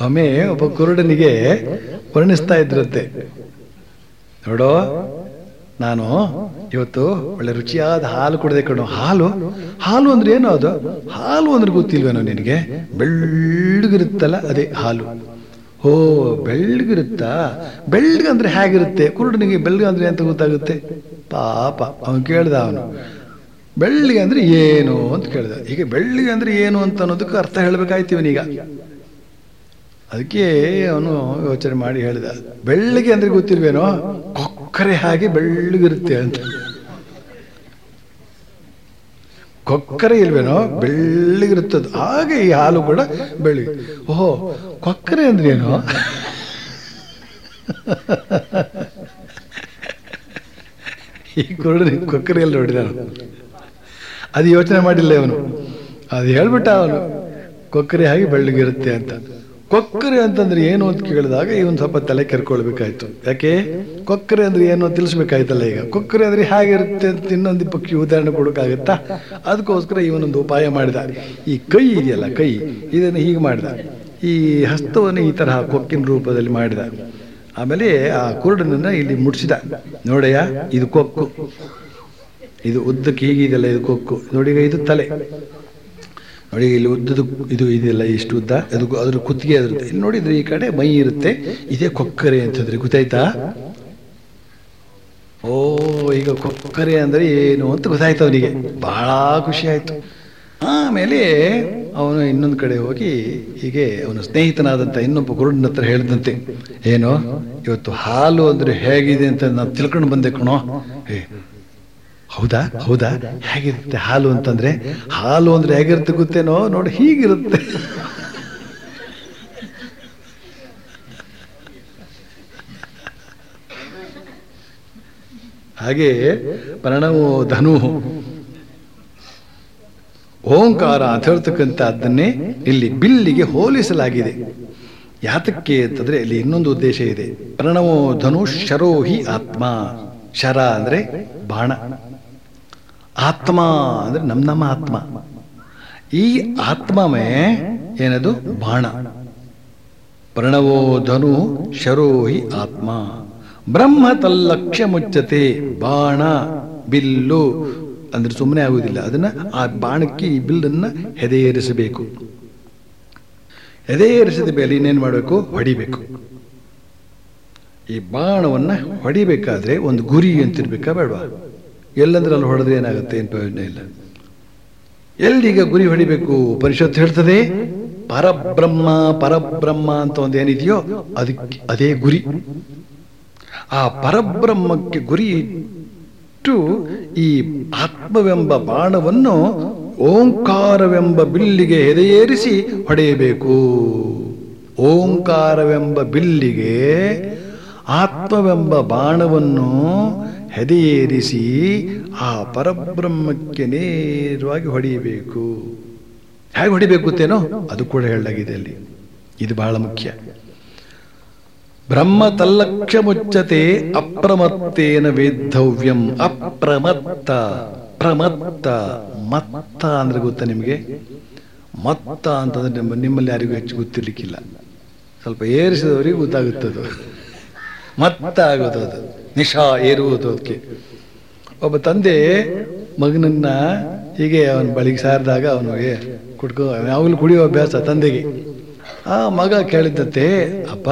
ಒಮ್ಮೆ ಒಬ್ಬ ಕುರುಡನಿಗೆ ವರ್ಣಿಸ್ತಾ ಇದ್ರಂತೆ. ನೋಡೋ ನಾನು ಇವತ್ತು ಒಳ್ಳೆ ರುಚಿಯಾದ ಹಾಲು ಕೊಡದೆ ಕಣೋ. ಹಾಲು? ಹಾಲು ಅಂದ್ರೆ ಏನು ಅದು? ಹಾಲು ಅಂದ್ರೆ ಗೊತ್ತಿಲ್ವೇನೋ ನಿನಗೆ? ಬೆಳ್ಳಗಿರುತ್ತಲ್ಲ ಅದೇ ಹಾಲು. ಓ ಬೆಳ್ಳಗಿರುತ್ತಾ? ಬೆಳ್ಳಗಂದ್ರೆ ಹೇಗಿರುತ್ತೆ? ಕುರುಡನಿಗೆ ಬೆಳ್ಳಗ ಅಂದ್ರೆ ಅಂತ ಗೊತ್ತಾಗುತ್ತೆ? ಪಾಪ, ಅವನು ಕೇಳ್ದ ಅವನು. ಬೆಳ್ಳಿಗೆ ಅಂದ್ರೆ ಏನು ಅಂತ ಕೇಳಿದ. ಈಗ ಬೆಳ್ಳಿಗೆ ಅಂದ್ರೆ ಏನು ಅಂತ ಅನ್ನೋದಕ್ಕೆ ಅರ್ಥ ಹೇಳ್ಬೇಕಾಯ್ತು ಇವನೀಗ. ಅದಕ್ಕೆ ಅವನು ಯೋಚನೆ ಮಾಡಿ ಹೇಳಿದ. ಬೆಳ್ಳಿಗೆ ಅಂದ್ರೆ ಗೊತ್ತಿಲ್ವೇನೋ? ಕೊಕ್ಕರೆ ಹಾಗೆ ಬೆಳ್ಳಗಿರುತ್ತೆ ಅಂತ. ಕೊಕ್ಕರೆ ಇಲ್ವೇನೋ ಬೆಳ್ಳಗಿರುತ್ತದ. ಹಾಗೆ ಈ ಹಾಲು ಕೂಡ ಬೆಳ್ಳಿ. ಓಹೋ, ಕೊಕ್ಕರೆ ಅಂದ್ರೆ ಏನು ಈ ಕೊಡ್ರಿ ಕೊಕ್ಕರೆ ಎಲ್ಲ ಅದು ಯೋಚನೆ ಮಾಡಿಲ್ಲ ಅವನು ಅದು ಹೇಳ್ಬಿಟ್ಟ ಅವನು. ಕೊಕ್ಕರೆ ಹಾಗೆ ಬೆಳ್ಳಗಿರುತ್ತೆ ಅಂತ. ಕೊಕ್ಕರೆ ಅಂತಂದ್ರೆ ಏನು ಅಂತ ಕೇಳಿದಾಗ ಇವನು ಸ್ವಲ್ಪ ತಲೆ ಕೆರ್ಕೊಳ್ಬೇಕಾಯ್ತು. ಯಾಕೆ? ಕೊಕ್ಕರೆ ಅಂದ್ರೆ ಏನು ತಿಳಿಸ್ಬೇಕಾಯ್ತಲ್ಲ ಈಗ. ಕೊಕ್ಕರೆ ಅಂದ್ರೆ ಹೇಗಿರುತ್ತೆ ಅಂತ ಇನ್ನೊಂದು ಪಕ್ಷಿ ಉದಾಹರಣೆ ಕೊಡೋಕ್ಕಾಗತ್ತಾ? ಅದಕ್ಕೋಸ್ಕರ ಇವನೊಂದು ಉಪಾಯ ಮಾಡಿದ ಈ ಕೈ ಇದೆಯಲ್ಲ, ಕೈ, ಇದನ್ನು ಹೀಗೆ ಮಾಡಿದ ಈ ಹಸ್ತವನ್ನು ಈ ತರಹ ಕೊಕ್ಕಿನ ರೂಪದಲ್ಲಿ ಮಾಡಿದ ಆಮೇಲೆ ಆ ಕುರುಡನನ್ನ ಇಲ್ಲಿ ಮುಟ್ಸಿದ ನೋಡಯ್ಯ, ಇದು ಕೊಕ್ಕು. ಇದು ಉದ್ದಕ್ಕೆ ಹೀಗಿದೆಯಲ್ಲ, ಇದು ಕೊಕ್ಕು. ನೋಡಿ ಇದು ತಲೆ. ನೋಡಿ, ಇಲ್ಲಿ ಉದ್ದದ ಇದು ಇದೆಲ್ಲ ಇಷ್ಟು ಉದ್ದ? ಅದು ಅದ್ರ ಕುತ್ತಿಗೆ ಅದ್ರದ್ದು. ಇಲ್ಲಿ ನೋಡಿದ್ರೆ ಈ ಕಡೆ ಮೈ ಇರುತ್ತೆ, ಇದೇ ಕೊಕ್ಕರೆ ಅಂತಂದ್ರೆ, ಗೊತ್ತಾಯ್ತಾ? ಓ, ಈಗ ಕೊಕ್ಕರೆ ಅಂದ್ರೆ ಏನು ಅಂತ ಗೊತ್ತಾಯ್ತು ಅವನಿಗೆ. ಬಹಳ ಖುಷಿ ಆಯ್ತು. ಆಮೇಲೆ ಅವನು ಇನ್ನೊಂದು ಕಡೆ ಹೋಗಿ ಹೀಗೆ ಅವನು ಸ್ನೇಹಿತನಾದಂತ ಇನ್ನೊಬ್ಬ ಗುರುಡನ ಹತ್ರ ಹೇಳಿದಂತೆ, ಏನು, ಇವತ್ತು ಹಾಲು ಅಂದ್ರೆ ಹೇಗಿದೆ ಅಂತ ನಾನು ತಿಳ್ಕೊಂಡು ಬಂದೆ ಕಣೋ. ಏ ಹೌದಾ? ಹೌದಾ? ಹೇಗಿರುತ್ತೆ? ಹಾಲು ಅಂತಂದ್ರೆ ಹಾಲು ಅಂದ್ರೆ ಹೇಗಿರುತ್ತೆ ಗೊತ್ತೇನೋ? ನೋಡಿ ಹೀಗಿರುತ್ತೆ. ಹಾಗೆ ಪ್ರಣವೋ ಧನು. ಓಂಕಾರ ಅಂತ ಹೇಳ್ತಕ್ಕಂಥದ್ದನ್ನೇ ಇಲ್ಲಿ ಬಿಲ್ಲಿಗೆ ಹೋಲಿಸಲಾಗಿದೆ. ಯಾತಕ್ಕೆ ಅಂತಂದ್ರೆ ಇಲ್ಲಿ ಇನ್ನೊಂದು ಉದ್ದೇಶ ಇದೆ. ಪ್ರಣವೋ ಧನು ಶರೋಹಿ ಆತ್ಮ. ಶರ ಅಂದ್ರೆ ಬಾಣ. ಆತ್ಮ ಅಂದ್ರೆ ನಮ್ಮ ನಮ್ಮ ಆತ್ಮ. ಈ ಆತ್ಮವೇ ಏನದು? ಬಾಣ. ಪ್ರಣವೋ ಧನು ಶರೋಹಿ ಆತ್ಮ. ಬ್ರಹ್ಮ ತಲ್ಲಕ್ಷ್ಯ ಮುಚ್ಚತೆ ಬಾಣ, ಬಿಲ್ಲು. ಅಂದ್ರೆ ಸುಮ್ಮನೆ ಆಗುವುದಿಲ್ಲ ಅದನ್ನ ಆ ಬಾಣಕ್ಕೆ ಈ ಬಿಲ್ಲನ್ನ ಹೆದೆಯೇರಿಸಬೇಕು. ಹೆದೆಯೇರಿಸಿದ ಮೇಲೆ ಇನ್ನೇನು ಮಾಡಬೇಕು? ಹೊಡಿಬೇಕು. ಈ ಬಾಣವನ್ನ ಹೊಡಿಬೇಕಾದ್ರೆ ಒಂದು ಗುರಿ ಅಂತಿರ್ಬೇಕಾ ಬೇಡವಾ? ಎಲ್ಲಂದ್ರೆ ಅಲ್ಲಿ ಹೊಡೆದ್ರೆ ಏನಾಗುತ್ತೆ ಏನು ಪ್ರಯೋಜನ ಇಲ್ಲ. ಎಲ್ಲಿಗ ಗುರಿ ಹೊಡಿಬೇಕು? ಪರಿಷತ್ ಹೇಳ್ತದೆ, ಪರಬ್ರಹ್ಮ ಪರಬ್ರಹ್ಮ ಅಂತ ಒಂದು ಏನಿದೆಯೋ ಅದಕ್ಕೆ ಅದೇ ಗುರಿ. ಆ ಪರಬ್ರಹ್ಮಕ್ಕೆ ಗುರಿ ಇಟ್ಟು ಈ ಆತ್ಮವೆಂಬ ಬಾಣವನ್ನು ಓಂಕಾರವೆಂಬ ಬಿಲ್ಲಿಗೆ ಹೆದೆಯೇರಿಸಿ ಹೊಡೆಯಬೇಕು. ಓಂಕಾರವೆಂಬ ಬಿಲ್ಲಿಗೆ ಆತ್ಮವೆಂಬ ಬಾಣವನ್ನು ಹೆದೆಯೇರಿಸಿ ಆ ಪರಬ್ರಹ್ಮಕ್ಕೆ ನೇರವಾಗಿ ಹೊಡೆಯಬೇಕು. ಹೇಗೆ ಹೊಡಿಬೇಕು ಗೊತ್ತೇನೋ? ಅದು ಕೂಡ ಹೇಳಲಾಗಿದೆ ಅಲ್ಲಿ. ಇದು ಬಹಳ ಮುಖ್ಯ. ಬ್ರಹ್ಮ ತಲ್ಲಕ್ಷ ಮುಚ್ಚತೆ ಅಪ್ರಮತ್ತೇನ ವೇದ್ಧವ್ಯಂ. ಅಪ್ರಮತ್ತ, ಪ್ರಮತ್ತ, ಮತ್ತ ಅಂದ್ರೆ ಗೊತ್ತಾ ನಿಮಗೆ? ಮತ್ತ ಅಂತಂದ್ರೆ ನಿಮ್ಮ ನಿಮ್ಮಲ್ಲಿ ಯಾರಿಗೂ ಹೆಚ್ಚು ಗೊತ್ತಿರ್ಲಿಕ್ಕಿಲ್ಲ. ಸ್ವಲ್ಪ ಏರಿಸಿದವರಿಗೆ ಗೊತ್ತಾಗುತ್ತದು. ಮತ್ತ ಆಗೋದು ನಿಶಾ ಏರುವುದು ಅದಕ್ಕೆ. ಒಬ್ಬ ತಂದೆ ಮಗನನ್ನ ಹೀಗೆ ಅವನ ಬಳಿಗೆ ಸಾರಿದಾಗ ಅವನಿಗೆ ಕುಡ್ಕೊ ಯಾವಾಗಲೂ ಕುಡಿಯೋ ಅಭ್ಯಾಸ ತಂದೆಗೆ. ಆ ಮಗ ಕೇಳಿದ್ದತ್ತೆ, ಅಪ್ಪ,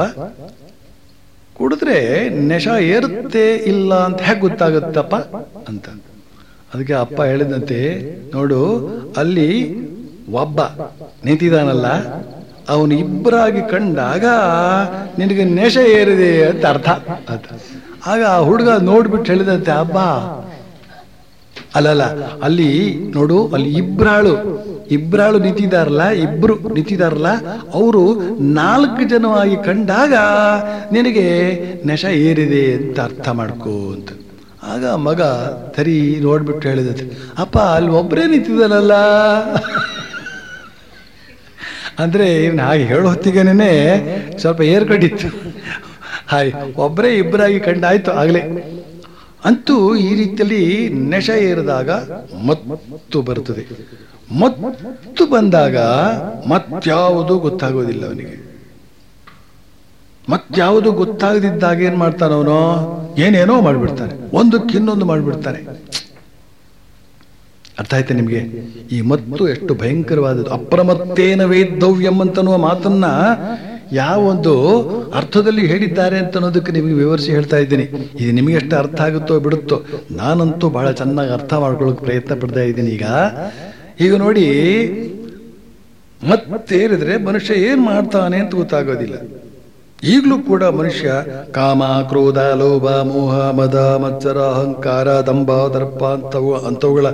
ಕುಡಿದ್ರೆ ನೆಶ ಏರುತ್ತೆ ಇಲ್ಲ ಅಂತ ಹೇಗೆ ಗೊತ್ತಾಗುತ್ತಪ್ಪ? ಅಂತ. ಅದಕ್ಕೆ ಅಪ್ಪ ಹೇಳಿದಂತೆ, ನೋಡು, ಅಲ್ಲಿ ಒಬ್ಬ ನಿಂತಿದ್ದಾನಲ್ಲ ಅವನು ಇಬ್ಬರಾಗಿ ಕಂಡಾಗ ನಿನಗೆ ನೆಶ ಏರಿದೆ ಅಂತ ಅರ್ಥ. ಅಂತ. ಆಗ ಆ ಹುಡುಗ ನೋಡ್ಬಿಟ್ಟು ಹೇಳಿದಂತೆ, ಅಬ್ಬ, ಅಲ್ಲಲ್ಲ, ಅಲ್ಲಿ ನೋಡು, ಅಲ್ಲಿ ಇಬ್ರಾಳು ಇಬ್ರಾಳು ನಿಂತಿದಾರಲ್ಲ ಇಬ್ರು ನಿಂತಿದಾರಲ್ಲ ಅವರು ನಾಲ್ಕು ಜನವಾಗಿ ಕಂಡಾಗ ನಿನಗೆ ನೆಶ ಏರಿದೆ ಅಂತ ಅರ್ಥ ಮಾಡ್ಕೋ ಅಂತ. ಆಗ ಮಗ ತರಿ ನೋಡ್ಬಿಟ್ಟು ಹೇಳಿದಂತೆ, ಅಪ್ಪ, ಅಲ್ಲಿ ಒಬ್ಬರೇ ನಿಂತಿದ್ದಾನಲ್ಲ ಅಂದ್ರೆ ಇವನು ಹಾಗೆ ಹೇಳೋ ಹೊತ್ತಿಗೆನೇ ಸ್ವಲ್ಪ ಏರ್ಕಟ್ಟಿತ್ತು ಹಾಯ್. ಒಬ್ಬರೇ ಇಬ್ಬರಾಗಿ ಕಂಡಾಯ್ತು ಆಗಲೇ. ಅಂತೂ ಈ ರೀತಿಯಲ್ಲಿ ನೆಶ ಏರಿದಾಗ ಮತ್ತು ಬರ್ತದೆ ಮತ್ತು ಬಂದಾಗ ಮತ್ಯಾವುದು ಗೊತ್ತಾಗೋದಿಲ್ಲ ಅವನಿಗೆ. ಮತ್ಯಾವುದು ಗೊತ್ತಾಗದಿದ್ದಾಗ ಏನು ಮಾಡ್ತಾನ ಅವನು? ಏನೇನೋ ಮಾಡಿಬಿಡ್ತಾನೆ. ಒಂದಕ್ಕಿನ್ನೊಂದು ಮಾಡ್ಬಿಡ್ತಾನೆ. ಅರ್ಥ ಆಯ್ತಾ ನಿಮಗೆ? ಈ ಮತ್ತು ಎಷ್ಟು ಭಯಂಕರವಾದದ್ದು. ಅಪ್ರಮತ್ತೇನ ವೇದ್ದವ್ಯಂ ಅಂತನ್ನುವ ಮಾತನ್ನ ಯಾವ ಒಂದು ಅರ್ಥದಲ್ಲಿ ಹೇಳಿದ್ದಾರೆ ಅಂತ ಅನ್ನೋದಕ್ಕೆ ನಿಮಗೆ ವಿವರಿಸಿ ಹೇಳ್ತಾ ಇದ್ದೀನಿ. ಇದು ನಿಮಗೆ ಎಷ್ಟು ಅರ್ಥ ಆಗುತ್ತೋ ಬಿಡುತ್ತೋ ನಾನಂತೂ ಬಹಳ ಚೆನ್ನಾಗಿ ಅರ್ಥ ಮಾಡ್ಕೊಳ್ಳೋಕೆ ಪ್ರಯತ್ನ ಪಡ್ತಾ ಇದ್ದೀನಿ ಈಗ. ಈಗ ನೋಡಿ, ಮತ್ತೇರಿದ್ರೆ ಮನುಷ್ಯ ಏನು ಮಾಡ್ತಾನೆ ಅಂತ ಗೊತ್ತಾಗೋದಿಲ್ಲ. ಈಗಲೂ ಕೂಡ ಮನುಷ್ಯ ಕಾಮ, ಕ್ರೋಧ, ಲೋಭ, ಮೋಹ, ಮದ ಮತ್ಸರ ಅಹಂಕಾರ, ದಂಭ, ದರ್ಪ ಅಂತವು ಅಂಥವುಗಳ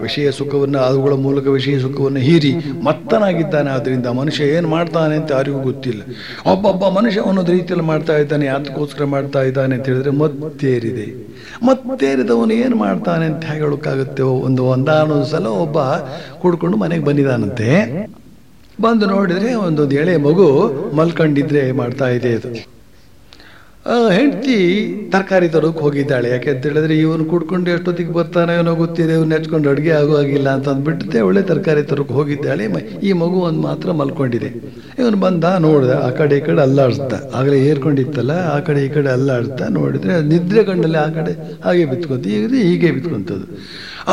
ವಿಷಯ ಸುಖವನ್ನು, ಅವುಗಳ ಮೂಲಕ ವಿಷಯ ಸುಖವನ್ನು ಹೀರಿ ಮತ್ತನಾಗಿದ್ದಾನೆ. ಆದ್ದರಿಂದ ಮನುಷ್ಯ ಏನು ಮಾಡ್ತಾನೆ ಅಂತ ಯಾರಿಗೂ ಗೊತ್ತಿಲ್ಲ. ಒಬ್ಬೊಬ್ಬ ಮನುಷ್ಯ ಒಂದೊಂದು ರೀತಿಯಲ್ಲಿ ಮಾಡ್ತಾ ಇದ್ದಾನೆ, ಯಾತಕ್ಕೋಸ್ಕರ ಮಾಡ್ತಾ ಇದ್ದಾನೆ ಅಂತ ಹೇಳಿದ್ರೆ ಮತ್ತೇರಿದೆ. ಮತ್ತೇರಿದವನು ಏನು ಮಾಡ್ತಾನೆ ಅಂತ ಹೇಳೋಕ್ಕಾಗುತ್ತೆ ಒಂದು ಒಂದಾನೊಂದು ಸಲ ಒಬ್ಬ ಕೂಡ್ಕೊಂಡು ಮನೆಗೆ ಬಂದಿದ್ದಾನಂತೆ ಬಂದು ನೋಡಿದ್ರೆ ಒಂದೊಂದು ಎಳೆ ಮಗು ಮಲ್ಕೊಂಡಿದ್ರೆ ಮಾಡ್ತಾ ಇದೆ ಅದು. ಹೆಂಡತಿ ತರಕಾರಿ ತರೋಕೆ ಹೋಗಿದ್ದಾಳೆ. ಯಾಕೆ ಅಂತ ಹೇಳಿದ್ರೆ ಇವನು ಕುಡ್ಕೊಂಡು ಎಷ್ಟೊತ್ತಿಗೆ ಬರ್ತಾನೆ ಏನೋ ಗೊತ್ತಿದೆ, ಇವನು ನೆಚ್ಕೊಂಡು ಅಡುಗೆ ಆಗೋ ಆಗಿಲ್ಲ ಅಂತ ಅಂದ್ಬಿಟ್ಟೆ ಒಳ್ಳೆ ತರಕಾರಿ ತರೋಕೆ ಹೋಗಿದ್ದಾಳೆ. ಈ ಮಗು ಒಂದು ಮಾತ್ರ ಮಲ್ಕೊಂಡಿದೆ. ಇವನು ಬಂದ ನೋಡಿದೆ, ಆ ಕಡೆ ಈ ಕಡೆ ಅಲ್ಲಾಡ್ತ. ಆಗಲೇ ಏರ್ಕೊಂಡಿತ್ತಲ್ಲ, ಆ ಕಡೆ ಈ ಕಡೆ ಅಲ್ಲಾಡ್ತಾ ನೋಡಿದ್ರೆ, ನಿದ್ರೆ ಕಂಡಲ್ಲಿ ಆ ಕಡೆ ಹಾಗೆ ಬಿತ್ಕೊಂತ, ಈಗ ಹೀಗೆ ಬಿತ್ಕೊಂತದ್ದು.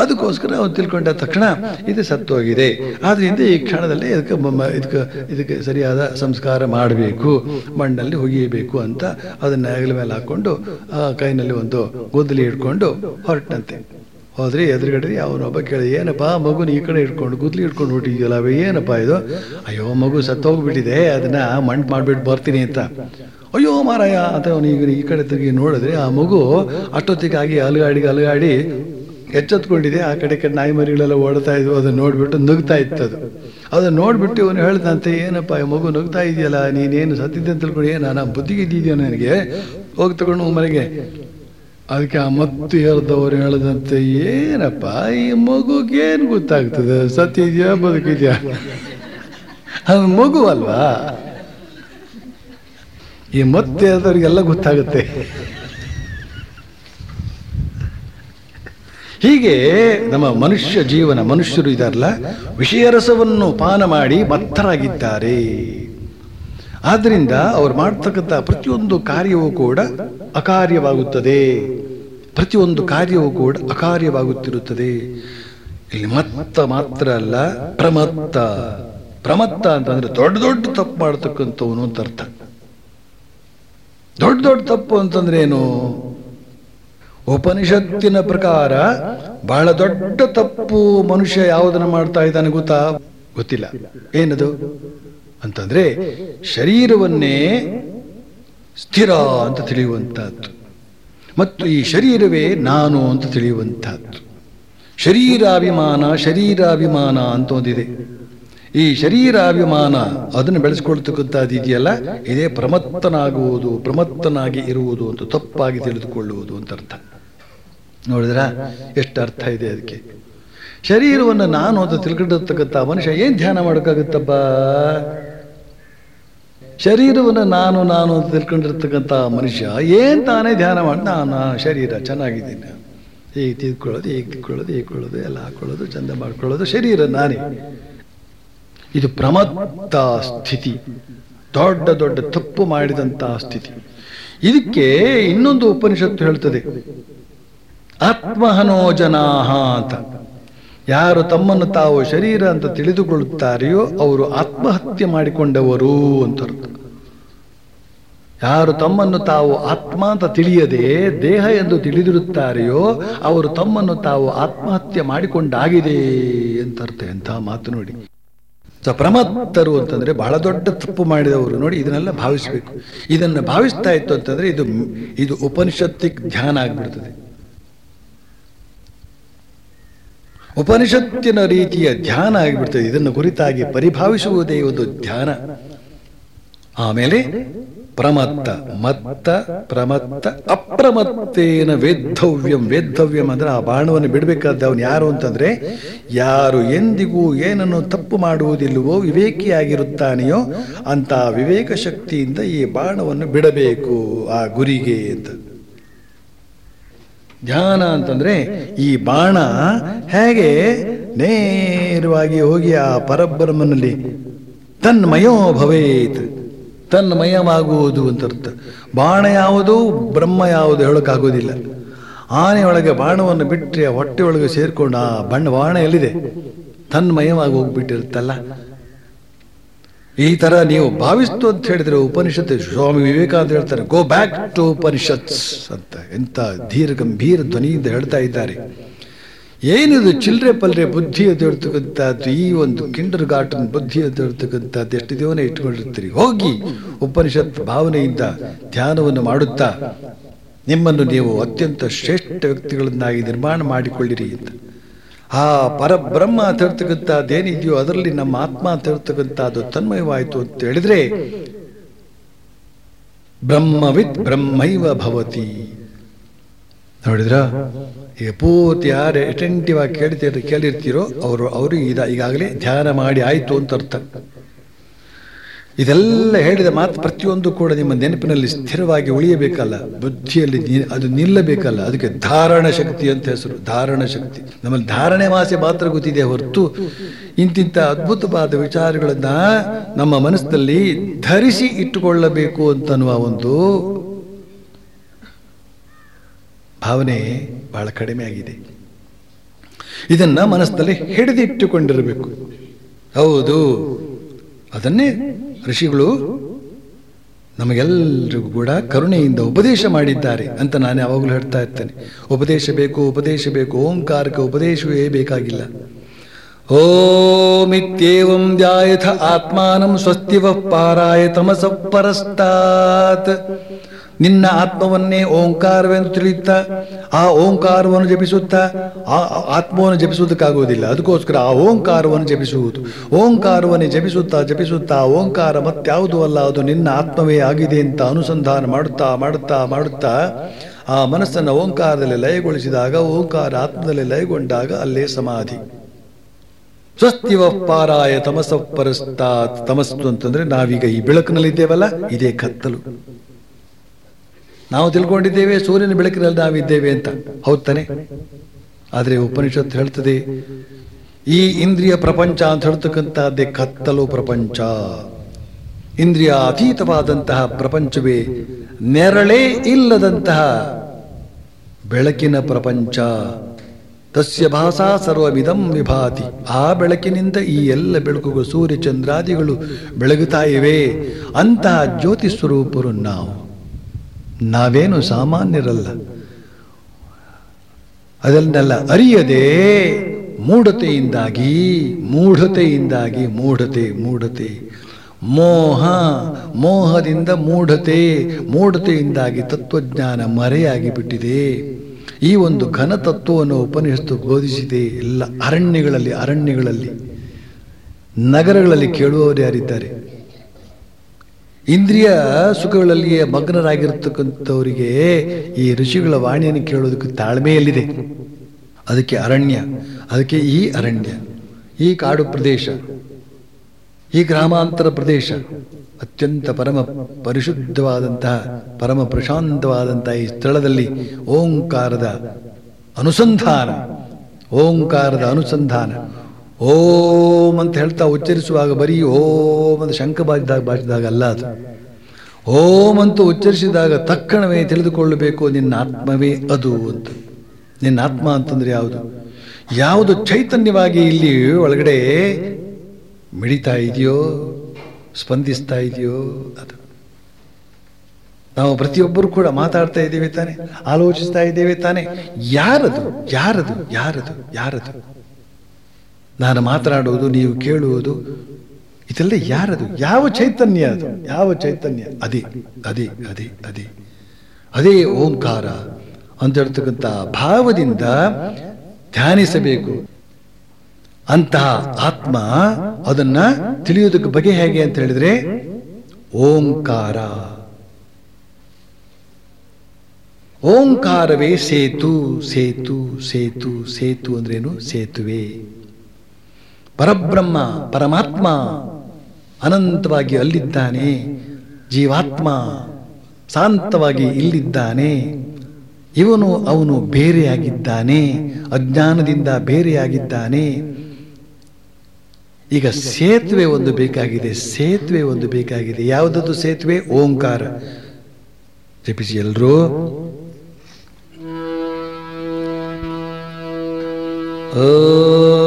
ಅದಕ್ಕೋಸ್ಕರ ಅವನು ತಿಳ್ಕೊಂಡ ತಕ್ಷಣ ಇದು ಸತ್ತೋಗಿದೆ. ಆದ್ರಿಂದ ಈ ಕ್ಷಣದಲ್ಲಿ ಇದಕ್ಕೆ ಇದಕ್ಕೆ ಇದಕ್ಕೆ ಸರಿಯಾದ ಸಂಸ್ಕಾರ ಮಾಡಬೇಕು, ಮಣ್ಣಲ್ಲಿ ಹೊಗೆಯಬೇಕು ಅಂತ ಅದನ್ನ ಹೆಗಲ ಮೇಲೆ ಹಾಕೊಂಡು, ಆ ಕೈನಲ್ಲಿ ಒಂದು ಗುದ್ದಲಿ ಇಟ್ಕೊಂಡು ಹೊರಟಂತೆ ಹೋದ್ರೆ ಎದುರುಗಡೆ ಅವನೊಬ್ಬ ಕೇಳಿ ಏನಪ್ಪ ಮಗುನ ಈ ಕಡೆ ಇಟ್ಕೊಂಡು ಗುದ್ಲಿ ಇಟ್ಕೊಂಡು ಹೊಟ್ಟಿದ್ಯಲ್ಲ ಅವ, ಏನಪ್ಪ ಇದು? ಅಯ್ಯೋ ಮಗು ಸತ್ತೋಗ್ಬಿಟ್ಟಿದೆ, ಅದನ್ನ ಮಣ್ಣು ಮಾಡಿಬಿಟ್ಟು ಬರ್ತೀನಿ ಅಂತ. ಅಯ್ಯೋ ಮಾರಾಯ, ಅಂತ ಅವನು ಈಗ ಈ ಕಡೆ ತಿರುಗಿ ನೋಡಿದ್ರೆ ಆ ಮಗು ಅಷ್ಟೊತ್ತಿಗಾಗಿ ಅಲುಗಾಡಿಗೆ ಅಲುಗಾಡಿ ಎಚ್ಚೆತ್ಕೊಂಡಿದೆ. ಆ ಕಡೆ ಕಡೆ ನಾಯಿ ಮರಿಗಳೆಲ್ಲ ಓಡ್ತಾ ಇದ್ವು. ಅದನ್ನ ನೋಡ್ಬಿಟ್ಟು ನುಗ್ತಾ ಇತ್ತು ಅದು ಅದನ್ನ ನೋಡ್ಬಿಟ್ಟು ಇವನು ಹೇಳ್ದಂತೆ, ಏನಪ್ಪ, ಈ ಮಗು ನುಗ್ತಾ ಇದೆಯಲ್ಲ? ನೀನೇನು ಸತ್ತಿದ್ದೆ ಅಂತ ತಿಳ್ಕೊಂಡು, ಏನು ನಾ ಬುದ್ಧಿಗೆ ನನಗೆ? ಹೋಗಿ ತಗೊಂಡು ಮನೆಗೆ. ಅದಕ್ಕೆ ಆ ಮತ್ತು ಹೇಳ್ದವ್ರು ಹೇಳದಂತೆ, ಏನಪ್ಪ, ಈ ಮಗುಗೇನು ಗೊತ್ತಾಗ್ತದೆ? ಸತ್ತಿದೆಯಾ, ಬದುಕಿದೆಯಾ? ಅದು ಮಗು ಅಲ್ವಾ? ಈ ಮತ್ತೆ ಆದವ್ರಿಗೆಲ್ಲ ಗೊತ್ತಾಗುತ್ತೆ. ಹೀಗೆ ನಮ್ಮ ಮನುಷ್ಯ ಜೀವನ, ಮನುಷ್ಯರು ಇದಾರಲ್ಲ, ವಿಷಯರಸವನ್ನು ಪಾನ ಮಾಡಿ ಮತ್ತರಾಗಿದ್ದಾರೆ ಆದ್ದರಿಂದ ಅವರು ಮಾಡ್ತಕ್ಕಂಥ ಪ್ರತಿಯೊಂದು ಕಾರ್ಯವೂ ಕೂಡ ಅಕಾರ್ಯವಾಗುತ್ತದೆ. ಪ್ರತಿಯೊಂದು ಕಾರ್ಯವೂ ಕೂಡ ಅಕಾರ್ಯವಾಗುತ್ತಿರುತ್ತದೆ. ಇಲ್ಲಿ ಮತ್ತ ಮಾತ್ರ ಅಲ್ಲ, ಪ್ರಮತ್ತ. ಪ್ರಮತ್ತ ಅಂತಂದ್ರೆ ದೊಡ್ಡ ದೊಡ್ಡ ತಪ್ಪು ಮಾಡ್ತಕ್ಕಂಥವನು ಅಂತ ಅರ್ಥ. ದೊಡ್ಡ ದೊಡ್ಡ ತಪ್ಪು ಅಂತಂದ್ರೆ ಏನು? ಉಪನಿಷತ್ತಿನ ಪ್ರಕಾರ ಬಹಳ ದೊಡ್ಡ ತಪ್ಪು ಮನುಷ್ಯ ಯಾವುದನ್ನು ಮಾಡ್ತಾ ಇದ್ದಾನೆ ಗೊತ್ತಾ? ಗೊತ್ತಿಲ್ಲ. ಏನದು? ಅಂತಂದ್ರೆ ಶರೀರವನ್ನೇ ಸ್ಥಿರ ಅಂತ ತಿಳಿಯುವಂತಹದ್ದು ಮತ್ತು ಈ ಶರೀರವೇ ನಾನು ಅಂತ ತಿಳಿಯುವಂತಹದ್ದು ಶರೀರಾಭಿಮಾನ ಶರೀರಾಭಿಮಾನ ಅಂತ ಒಂದಿದೆ. ಈ ಶರೀರಾಭಿಮಾನ ಅದನ್ನು ಬೆಳೆಸ್ಕೊಳ್ತಕ್ಕಂಥದ್ದು ಇದೆಯಲ್ಲ? ಇದೇ ಪ್ರಮತ್ತನಾಗುವುದು, ಪ್ರಮತ್ತನಾಗಿ ಇರುವುದು ಅಂತ, ತಪ್ಪಾಗಿ ತಿಳಿದುಕೊಳ್ಳುವುದು ಅಂತ ಅರ್ಥ. ನೋಡಿದ್ರ ಎಷ್ಟು ಅರ್ಥ ಇದೆ ಅದಕ್ಕೆ. ಶರೀರವನ್ನು ನಾನು ಅಂತ ತಿಳ್ಕೊಂಡಿರ್ತಕ್ಕಂಥ ಮನುಷ್ಯ ಏನು ಧ್ಯಾನ ಮಾಡೋಕ್ಕಾಗುತ್ತಪ್ಪ? ಶರೀರವನ್ನು ನಾನು ನಾನು ಅಂತ ತಿಳ್ಕೊಂಡಿರ್ತಕ್ಕಂಥ ಮನುಷ್ಯ ಏನು ತಾನೇ ಧ್ಯಾನ ಮಾಡಿ ನಾನು ಶರೀರ ಚೆನ್ನಾಗಿದ್ದೀನಿ. ಈಗ ತಿದ್ಕೊಳ್ಳೋದು ಈಗ ತಿಳ್ಕೊಳ್ಳೋದು ಈಗ ಕೊಳ್ಳೋದು ಎಲ್ಲ ಹಾಕೊಳ್ಳೋದು, ಚಂದ ಮಾಡ್ಕೊಳ್ಳೋದು, ಶರೀರ ನಾನೇ. ಇದು ಪ್ರಮತ್ತ ಸ್ಥಿತಿ, ದೊಡ್ಡ ದೊಡ್ಡ ತಪ್ಪು ಮಾಡಿದಂತಹ ಸ್ಥಿತಿ. ಇದಕ್ಕೆ ಇನ್ನೊಂದು ಉಪನಿಷತ್ತು ಹೇಳ್ತದೆ. ಆತ್ಮಹನೋ ಜನಾಹ ಅಂತ. ಯಾರು ತಮ್ಮನ್ನು ತಾವು ಶರೀರ ಅಂತ ತಿಳಿದುಕೊಳ್ಳುತ್ತಾರೆಯೋ ಅವರು ಆತ್ಮಹತ್ಯೆ ಮಾಡಿಕೊಂಡವರು ಅಂತ ಯಾರು ತಮ್ಮನ್ನು ತಾವು ಆತ್ಮ ಅಂತ ತಿಳಿಯದೆ ದೇಹ ಎಂದು ತಿಳಿದಿರುತ್ತಾರೆಯೋ ಅವರು ತಮ್ಮನ್ನು ತಾವು ಆತ್ಮಹತ್ಯೆ ಮಾಡಿಕೊಂಡಾಗಿದೆ ಅಂತ ಅರ್ಥ. ಎಂತಹ ಮಾತು ನೋಡಿ. ಸೊ, ಪ್ರಮತ್ತರು ಅಂತಂದ್ರೆ ಬಹಳ ದೊಡ್ಡ ತಪ್ಪು ಮಾಡಿದವರು ನೋಡಿ ಇದನ್ನೆಲ್ಲ ಭಾವಿಸಬೇಕು. ಇದನ್ನು ಭಾವಿಸ್ತಾ ಇತ್ತು ಅಂತಂದ್ರೆ ಇದು ಇದು ಉಪನಿಷತ್ತಿಗೆ ಧ್ಯಾನ ಆಗ್ಬಿಡ್ತದೆ. ಉಪನಿಷತ್ತಿನ ರೀತಿಯ ಧ್ಯಾನ ಆಗಿಬಿಡ್ತದೆ. ಇದನ್ನು ಕುರಿತಾಗಿ ಪರಿಭಾವಿಸುವುದೇ ಒಂದು ಧ್ಯಾನ. ಆಮೇಲೆ ಪ್ರಮತ್ತ, ಮತ್ತ, ಪ್ರಮತ್ತ, ಅಪ್ರಮತ್ತೇನ ವೇದ್ಧವ್ಯಂ. ವೇದ್ಧವ್ಯಂ ಅಂದ್ರೆ ಆ ಬಾಣವನ್ನು ಬಿಡಬೇಕಾದ ಅವನು ಯಾರು ಅಂತಂದ್ರೆ, ಯಾರು ಎಂದಿಗೂ ಏನನ್ನು ತಪ್ಪು ಮಾಡುವುದಿಲ್ಲವೋ ವಿವೇಕಿಯಾಗಿರುತ್ತಾನೆಯೋ ಅಂತ ವಿವೇಕ ಶಕ್ತಿಯಿಂದ ಈ ಬಾಣವನ್ನು ಬಿಡಬೇಕು ಆ ಗುರಿಗೆ ಅಂತ. ಧ್ಯಾನ ಅಂತಂದ್ರೆ ಈ ಬಾಣ ಹೇಗೆ ನೇರವಾಗಿ ಹೋಗಿ ಆ ಪರಬ್ರಹ್ಮನಲ್ಲಿ ತನ್ಮಯೋ ಭವೇತ್, ತನ್ಮಯವಾಗುವುದು ಅಂತ ಅರ್ಥ ಬಾಣ ಯಾವುದು, ಬ್ರಹ್ಮ ಯಾವುದು ಹೇಳೋಕ್ಕಾಗೋದಿಲ್ಲ. ಆನೆಯೊಳಗೆ ಬಾಣವನ್ನು ಬಿಟ್ಟರೆ ಹೊಟ್ಟೆಯೊಳಗೆ ಸೇರ್ಕೊಂಡು ಆ ಬಣ್ಣ ಬಾಣ ಎಲ್ಲಿದೆ? ತನ್ಮಯವಾಗಿ ಹೋಗ್ಬಿಟ್ಟಿರುತ್ತಲ್ಲ. ಈ ತರ ನೀವು ಭಾವಿಸ್ತು ಅಂತ ಹೇಳಿದ್ರೆ ಉಪನಿಷತ್ ಸ್ವಾಮಿ ವಿವೇಕಾನಂದ ಹೇಳ್ತಾರೆ ಗೋ ಬ್ಯಾಕ್ ಟು ಉಪನಿಷತ್ಸ್ ಅಂತ. ಎಂತ ಧೀರ್ ಗಂಭೀರ ಧ್ವನಿಯಿಂದ ಹೇಳ್ತಾ ಇದ್ದಾರೆ. ಏನಿದು ಚಿಲ್ಲರೆ ಪಲ್ರೆ ಬುದ್ಧಿ ಎದ್ದಿರ್ತಕ್ಕಂಥದ್ದು ಈ ಒಂದು ಕಿಂಡರ್ ಗಾರ್ಟನ್ ಬುದ್ಧಿ ಎದ್ದಿರ್ತಕ್ಕಂಥದ್ದು ಎಷ್ಟು ದೇವನೇ ಇಟ್ಕೊಂಡಿರ್ತೀರಿ. ಹೋಗಿ ಉಪನಿಷತ್ ಭಾವನೆಯಿಂದ ಧ್ಯಾನವನ್ನು ಮಾಡುತ್ತಾ, ನಿಮ್ಮನ್ನು ನೀವು ಅತ್ಯಂತ ಶ್ರೇಷ್ಠ ವ್ಯಕ್ತಿಗಳನ್ನಾಗಿ ನಿರ್ಮಾಣ ಮಾಡಿಕೊಳ್ಳಿರಿ ಅಂತ. ಆ ಪರಬ್ರಹ್ಮ ಅಂತ ಏನಿದೆಯೋ ಅದರಲ್ಲಿ ನಮ್ಮ ಆತ್ಮ ಹೇಳ್ತಕ್ಕಂಥದ್ದು ತನ್ಮಯವಾಯಿತು ಅಂತ ಹೇಳಿದ್ರೆ, ಬ್ರಹ್ಮವಿತ್ ಬ್ರಹ್ಮೈವ ಭವತಿ. ನೋಡಿದ್ರ? ಈಗ ಪೂರ್ತಿ ಯಾರು ಅಟೆಂಟಿವ್ ಆಗಿ ಕೇಳ್ತೀರ ಕೇಳಿರ್ತೀರೋ, ಅವರು ಅವರು ಈಗಾಗಲೇ ಧ್ಯಾನ ಮಾಡಿ ಆಯಿತು ಅಂತ ಅರ್ಥ. ಇದೆಲ್ಲ ಹೇಳಿದ ಮಾತು ಪ್ರತಿಯೊಂದು ಕೂಡ ನಿಮ್ಮ ನೆನಪಿನಲ್ಲಿ ಸ್ಥಿರವಾಗಿ ಉಳಿಯಬೇಕಲ್ಲ. ಬುದ್ಧಿಯಲ್ಲಿ ಅದು ನಿಲ್ಲಬೇಕಲ್ಲ. ಅದಕ್ಕೆ ಧಾರಣ ಶಕ್ತಿ ಅಂತ ಹೆಸರು. ಧಾರಣ ಶಕ್ತಿ. ನಮ್ಮಲ್ಲಿ ಧಾರಣೆ ಮಾಸೆ ಮಾತ್ರ ಗೊತ್ತಿದೆ ಹೊರತು ಇಂತಿಂಥ ಅದ್ಭುತವಾದ ವಿಚಾರಗಳನ್ನ ನಮ್ಮ ಮನಸ್ಸಿನಲ್ಲಿ ಧರಿಸಿ ಇಟ್ಟುಕೊಳ್ಳಬೇಕು ಅಂತನ್ನುವ ಒಂದು ಭಾವನೆ ಬಹಳ ಕಡಿಮೆ ಆಗಿದೆ. ಇದನ್ನ ಮನಸ್ಸಿನಲ್ಲಿ ಹಿಡಿದಿಟ್ಟುಕೊಂಡಿರಬೇಕು. ಹೌದು. ಅದನ್ನೇ ಋಷಿಗಳು ನಮಗೆಲ್ಲರಿಗೂ ಕೂಡ ಕರುಣೆಯಿಂದ ಉಪದೇಶ ಮಾಡಿದ್ದಾರೆ ಅಂತ ನಾನು ಯಾವಾಗಲೂ ಹೇಳ್ತಾ ಇರ್ತೇನೆ. ಉಪದೇಶ ಬೇಕು ಉಪದೇಶ ಬೇಕು, ಓಂಕಾರಕ್ಕೆ ಉಪದೇಶವೇ ಬೇಕಾಗಿಲ್ಲ. ಓಮಿತ್ಯೇವಂ ಧ್ಯಾಯಥ ಆತ್ಮಾನಂ ಸ್ವಸ್ತಿವ ಪಾರಾಯ ತಮಸ ಪರಸ್ತಾತ್. ನಿನ್ನ ಆತ್ಮವನ್ನೇ ಓಂಕಾರವೆಂದು ತಿಳಿಯುತ್ತಾ, ಆ ಓಂಕಾರವನ್ನು ಜಪಿಸುತ್ತಾ, ಆ ಆತ್ಮವನ್ನು ಜಪಿಸುವುದಕ್ಕಾಗುವುದಿಲ್ಲ. ಅದಕ್ಕೋಸ್ಕರ ಆ ಓಂಕಾರವನ್ನು ಜಪಿಸುವುದು. ಓಂಕಾರವನ್ನೇ ಜಪಿಸುತ್ತಾ ಜಪಿಸುತ್ತಾ ಓಂಕಾರ ಮತ್ಯಾವುದೂ ಅಲ್ಲ, ಅದು ನಿನ್ನ ಆತ್ಮವೇ ಆಗಿದೆ ಅಂತ ಅನುಸಂಧಾನ ಮಾಡುತ್ತಾ ಮಾಡುತ್ತಾ ಮಾಡುತ್ತಾ, ಆ ಮನಸ್ಸನ್ನು ಓಂಕಾರದಲ್ಲಿ ಲಯಗೊಳಿಸಿದಾಗ, ಓಂಕಾರ ಆತ್ಮದಲ್ಲಿ ಲಯಗೊಂಡಾಗ ಅಲ್ಲೇ ಸಮಾಧಿ. ಸ್ವಸ್ತಿವ ಪಾರಾಯ ತಮಸ ಪರಸ್ತಾ ತಮಸ್ತು ಅಂತಂದ್ರೆ ನಾವೀಗ ಈ ಬೆಳಕಿನಲ್ಲಿದ್ದೇವಲ್ಲ, ಇದೇ ಕತ್ತಲು. ನಾವು ತಿಳ್ಕೊಂಡಿದ್ದೇವೆ, ಸೂರ್ಯನ ಬೆಳಕಿನಲ್ಲಿ ನಾವಿದ್ದೇವೆ ಅಂತ. ಹೌದ್ ತಾನೆ? ಆದರೆ ಉಪನಿಷತ್ ಹೇಳ್ತದೆ, ಈ ಇಂದ್ರಿಯ ಪ್ರಪಂಚ ಅಂತ ಹೇಳ್ತಕ್ಕಂತಹದ್ದೇ ಕತ್ತಲು ಪ್ರಪಂಚ. ಇಂದ್ರಿಯ ಅತೀತವಾದಂತಹ ಪ್ರಪಂಚವೇ ನೆರಳೇ ಇಲ್ಲದಂತಹ ಬೆಳಕಿನ ಪ್ರಪಂಚ. ತಸ್ಯ ಭಾಷಾ ಸರ್ವವಿಧಂ ವಿಭಾತಿ. ಆ ಬೆಳಕಿನಿಂದ ಈ ಎಲ್ಲ ಬೆಳಕುಗಳು ಸೂರ್ಯ ಚಂದ್ರಾದಿಗಳು ಬೆಳಗುತ್ತಾ ಇವೆ. ಅಂತಹ ಜ್ಯೋತಿ ಸ್ವರೂಪರು ನಾವು. ನಾವೇನು ಸಾಮಾನ್ಯರಲ್ಲ. ಅದನ್ನೆಲ್ಲ ಅರಿಯದೆ ಮೂಢತೆಯಿಂದಾಗಿ ಮೂಢತೆಯಿಂದಾಗಿ ಮೂಢತೆ ಮೂಢತೆ. ಮೋಹ, ಮೋಹದಿಂದ ಮೂಢತೆ, ಮೂಢತೆಯಿಂದಾಗಿ ತತ್ವಜ್ಞಾನ ಮರೆಯಾಗಿ ಬಿಟ್ಟಿದೆ. ಈ ಒಂದು ಘನ ತತ್ವವನ್ನು ಉಪನಿಷತ್ತು ಬೋಧಿಸಿದೆ ಎಲ್ಲ ಅರಣ್ಯಗಳಲ್ಲಿ ಅರಣ್ಯಗಳಲ್ಲಿ. ನಗರಗಳಲ್ಲಿ ಕೇಳುವವರು ಯಾರಿದ್ದಾರೆ? ಇಂದ್ರಿಯ ಸುಖಗಳಲ್ಲಿಯೇ ಮಗ್ನರಾಗಿರ್ತಕ್ಕಂಥವರಿಗೆ ಈ ಋಷಿಗಳ ವಾಣಿಯನ್ನು ಕೇಳೋದಕ್ಕೆ ತಾಳ್ಮೆಯಲ್ಲಿದೆ ಅದಕ್ಕೆ ಅರಣ್ಯ, ಅದಕ್ಕೆ ಈ ಅರಣ್ಯ, ಈ ಕಾಡು ಪ್ರದೇಶ, ಈ ಗ್ರಾಮಾಂತರ ಪ್ರದೇಶ, ಅತ್ಯಂತ ಪರಮ ಪರಿಶುದ್ಧವಾದಂತಹ, ಪರಮ ಪ್ರಶಾಂತವಾದಂತಹ ಈ ಸ್ಥಳದಲ್ಲಿ ಓಂಕಾರದ ಅನುಸಂಧಾನ ಓಂಕಾರದ ಅನುಸಂಧಾನ. ಓಂ ಅಂತ ಹೇಳ್ತಾ ಉಚ್ಚರಿಸುವಾಗ ಬರೀ ಓಂ ಅಂತ ಶಂಕ ಬಾಜಿದಾಗ ಬಾಚಿದಾಗ ಅಲ್ಲ ಅದು. ಓಂ ಅಂತ ಉಚ್ಚರಿಸಿದಾಗ ತಕ್ಷಣವೇ ತಿಳಿದುಕೊಳ್ಳಬೇಕು ನಿನ್ನ ಆತ್ಮವೇ ಅದು ಅಂತ. ನಿನ್ನ ಆತ್ಮ ಅಂತಂದ್ರೆ ಯಾವುದು? ಯಾವುದು ಚೈತನ್ಯವಾಗಿ ಇಲ್ಲಿ ಒಳಗಡೆ ಮಿಡಿತಾ ಇದೆಯೋ, ಸ್ಪಂದಿಸ್ತಾ ಇದೆಯೋ ಅದು. ನಾವು ಪ್ರತಿಯೊಬ್ಬರು ಕೂಡ ಮಾತಾಡ್ತಾ ಇದ್ದೇವೆ ತಾನೆ, ಆಲೋಚಿಸ್ತಾ ಇದ್ದೇವೆ ತಾನೆ. ಯಾರದು? ಯಾರದು? ಯಾರದು? ಯಾರದು? ನಾನು ಮಾತನಾಡುವುದು, ನೀವು ಕೇಳುವುದು, ಇದೆಲ್ಲ ಯಾರದು? ಯಾವ ಚೈತನ್ಯ ಅದು? ಯಾವ ಚೈತನ್ಯ? ಅದೇ ಅದೇ ಅದೇ ಅದೇ. ಅದೇ ಓಂಕಾರ ಅಂತ ಹೇಳ್ತಕ್ಕಂಥ ಭಾವದಿಂದ ಧ್ಯಾನಿಸಬೇಕು. ಅಂತಹ ಆತ್ಮ ಅದನ್ನ ತಿಳಿಯೋದಕ್ಕೆ ಬಗೆ ಹೇಗೆ ಅಂತ ಹೇಳಿದ್ರೆ, ಓಂಕಾರ. ಓಂಕಾರವೇ ಸೇತು ಸೇತು ಸೇತು ಸೇತು ಅಂದ್ರೇನು? ಸೇತುವೆ. ಪರಬ್ರಹ್ಮ, ಪರಮಾತ್ಮ ಅನಂತವಾಗಿ ಅಲ್ಲಿದ್ದಾನೆ, ಜೀವಾತ್ಮ ಶಾಂತವಾಗಿ ಇಲ್ಲಿದ್ದಾನೆ, ಇವನು ಅವನು ಬೇರೆಯಾಗಿದ್ದಾನೆ, ಅಜ್ಞಾನದಿಂದ ಬೇರೆಯಾಗಿದ್ದಾನೆ. ಈಗ ಸೇತುವೆ ಒಂದು ಬೇಕಾಗಿದೆ, ಸೇತುವೆ ಒಂದು ಬೇಕಾಗಿದೆ. ಯಾವುದದು ಸೇತುವೆ? ಓಂಕಾರ. ಜಪಿಸಿ ಎಲ್ಲರೂ ಓ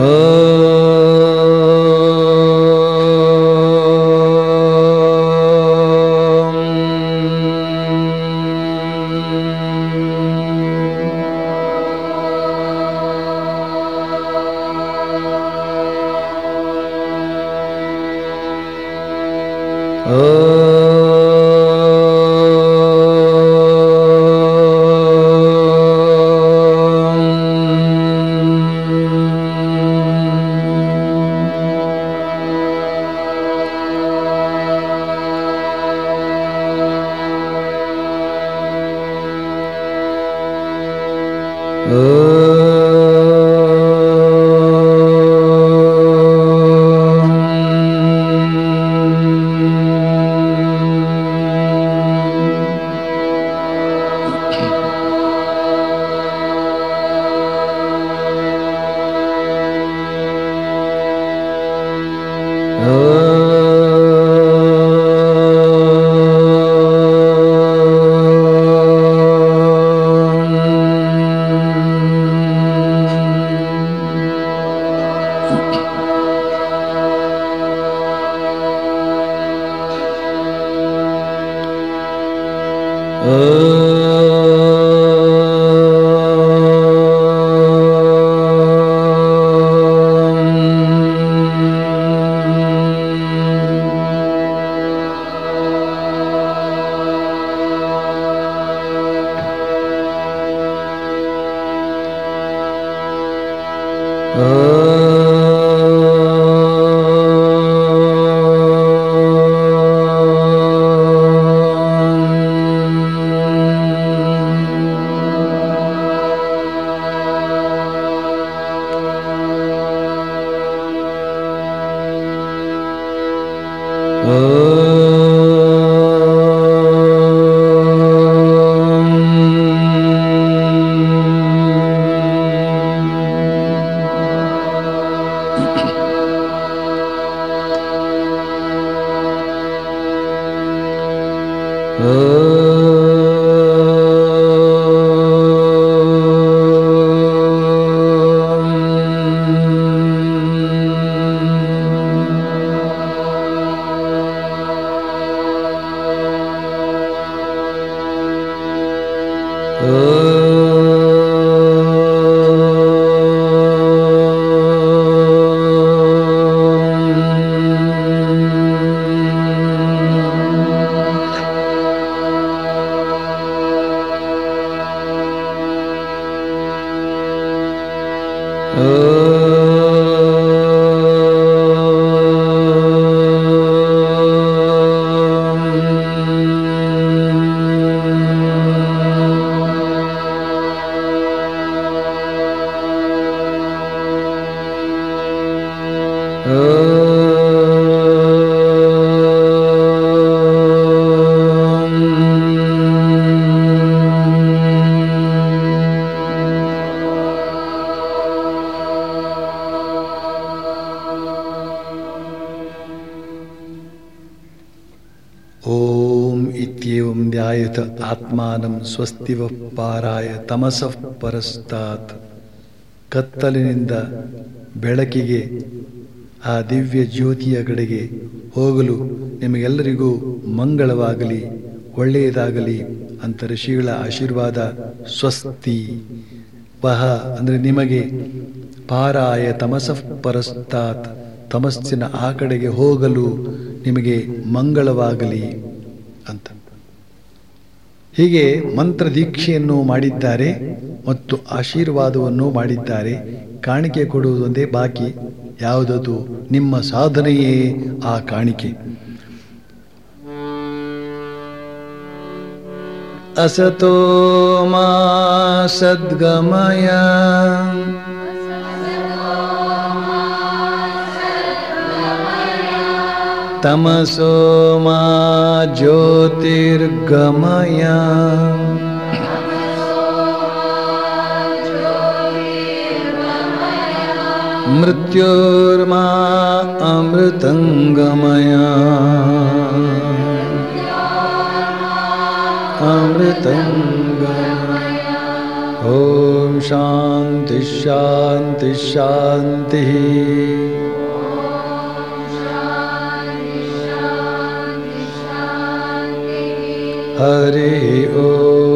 Oh. Oh. ಇತ್ಯೇವಂ ಧ್ಯಾಯತ ಆತ್ಮಾನಂ ಸ್ವಸ್ತಿವ ಪಾರಾಯ ತಮಸಃ ಪರಸ್ತಾತ್ ಕತ್ತಲಿನಿಂದ ಬೆಳಕಿಗೆ, ಆ ದಿವ್ಯ ಜ್ಯೋತಿಯ ಕಡೆಗೆ ಹೋಗಲು ನಿಮಗೆಲ್ಲರಿಗೂ ಮಂಗಳವಾಗಲಿ, ಒಳ್ಳೆಯದಾಗಲಿ ಅಂತ ಋಷಿಗಳ ಆಶೀರ್ವಾದ ಸ್ವಸ್ತಿ. ವಹ, ಅಂದರೆ ನಿಮಗೆ ಪಾರಾಯ ತಮಸಃ ಪರಸ್ತಾತ್, ತಮಸ್ಸಿನ ಆ ಕಡೆಗೆ ಹೋಗಲು ನಿಮಗೆ ಮಂಗಳವಾಗಲಿ ಅಂತ. ಹೀಗೆ ಮಂತ್ರ ದೀಕ್ಷೆಯನ್ನು ಮಾಡಿದ್ದಾರೆ ಮತ್ತು ಆಶೀರ್ವಾದವನ್ನು ಮಾಡಿದ್ದಾರೆ ಕಾಣಿಕೆ ಕೊಡುವುದೊಂದೇ ಬಾಕಿ ಯಾವುದದು ನಿಮ್ಮ ಸಾಧನೆಯೇ ಆ ಕಾಣಿಕೆ असतो मा सद्गमय तमसो मा ज्योतिर्गमय। मृत्योर्मा अमृतङ्गमय। अमृतङ्गमय। ॐ शान्ति शान्ति शान्तिः हरि ओ।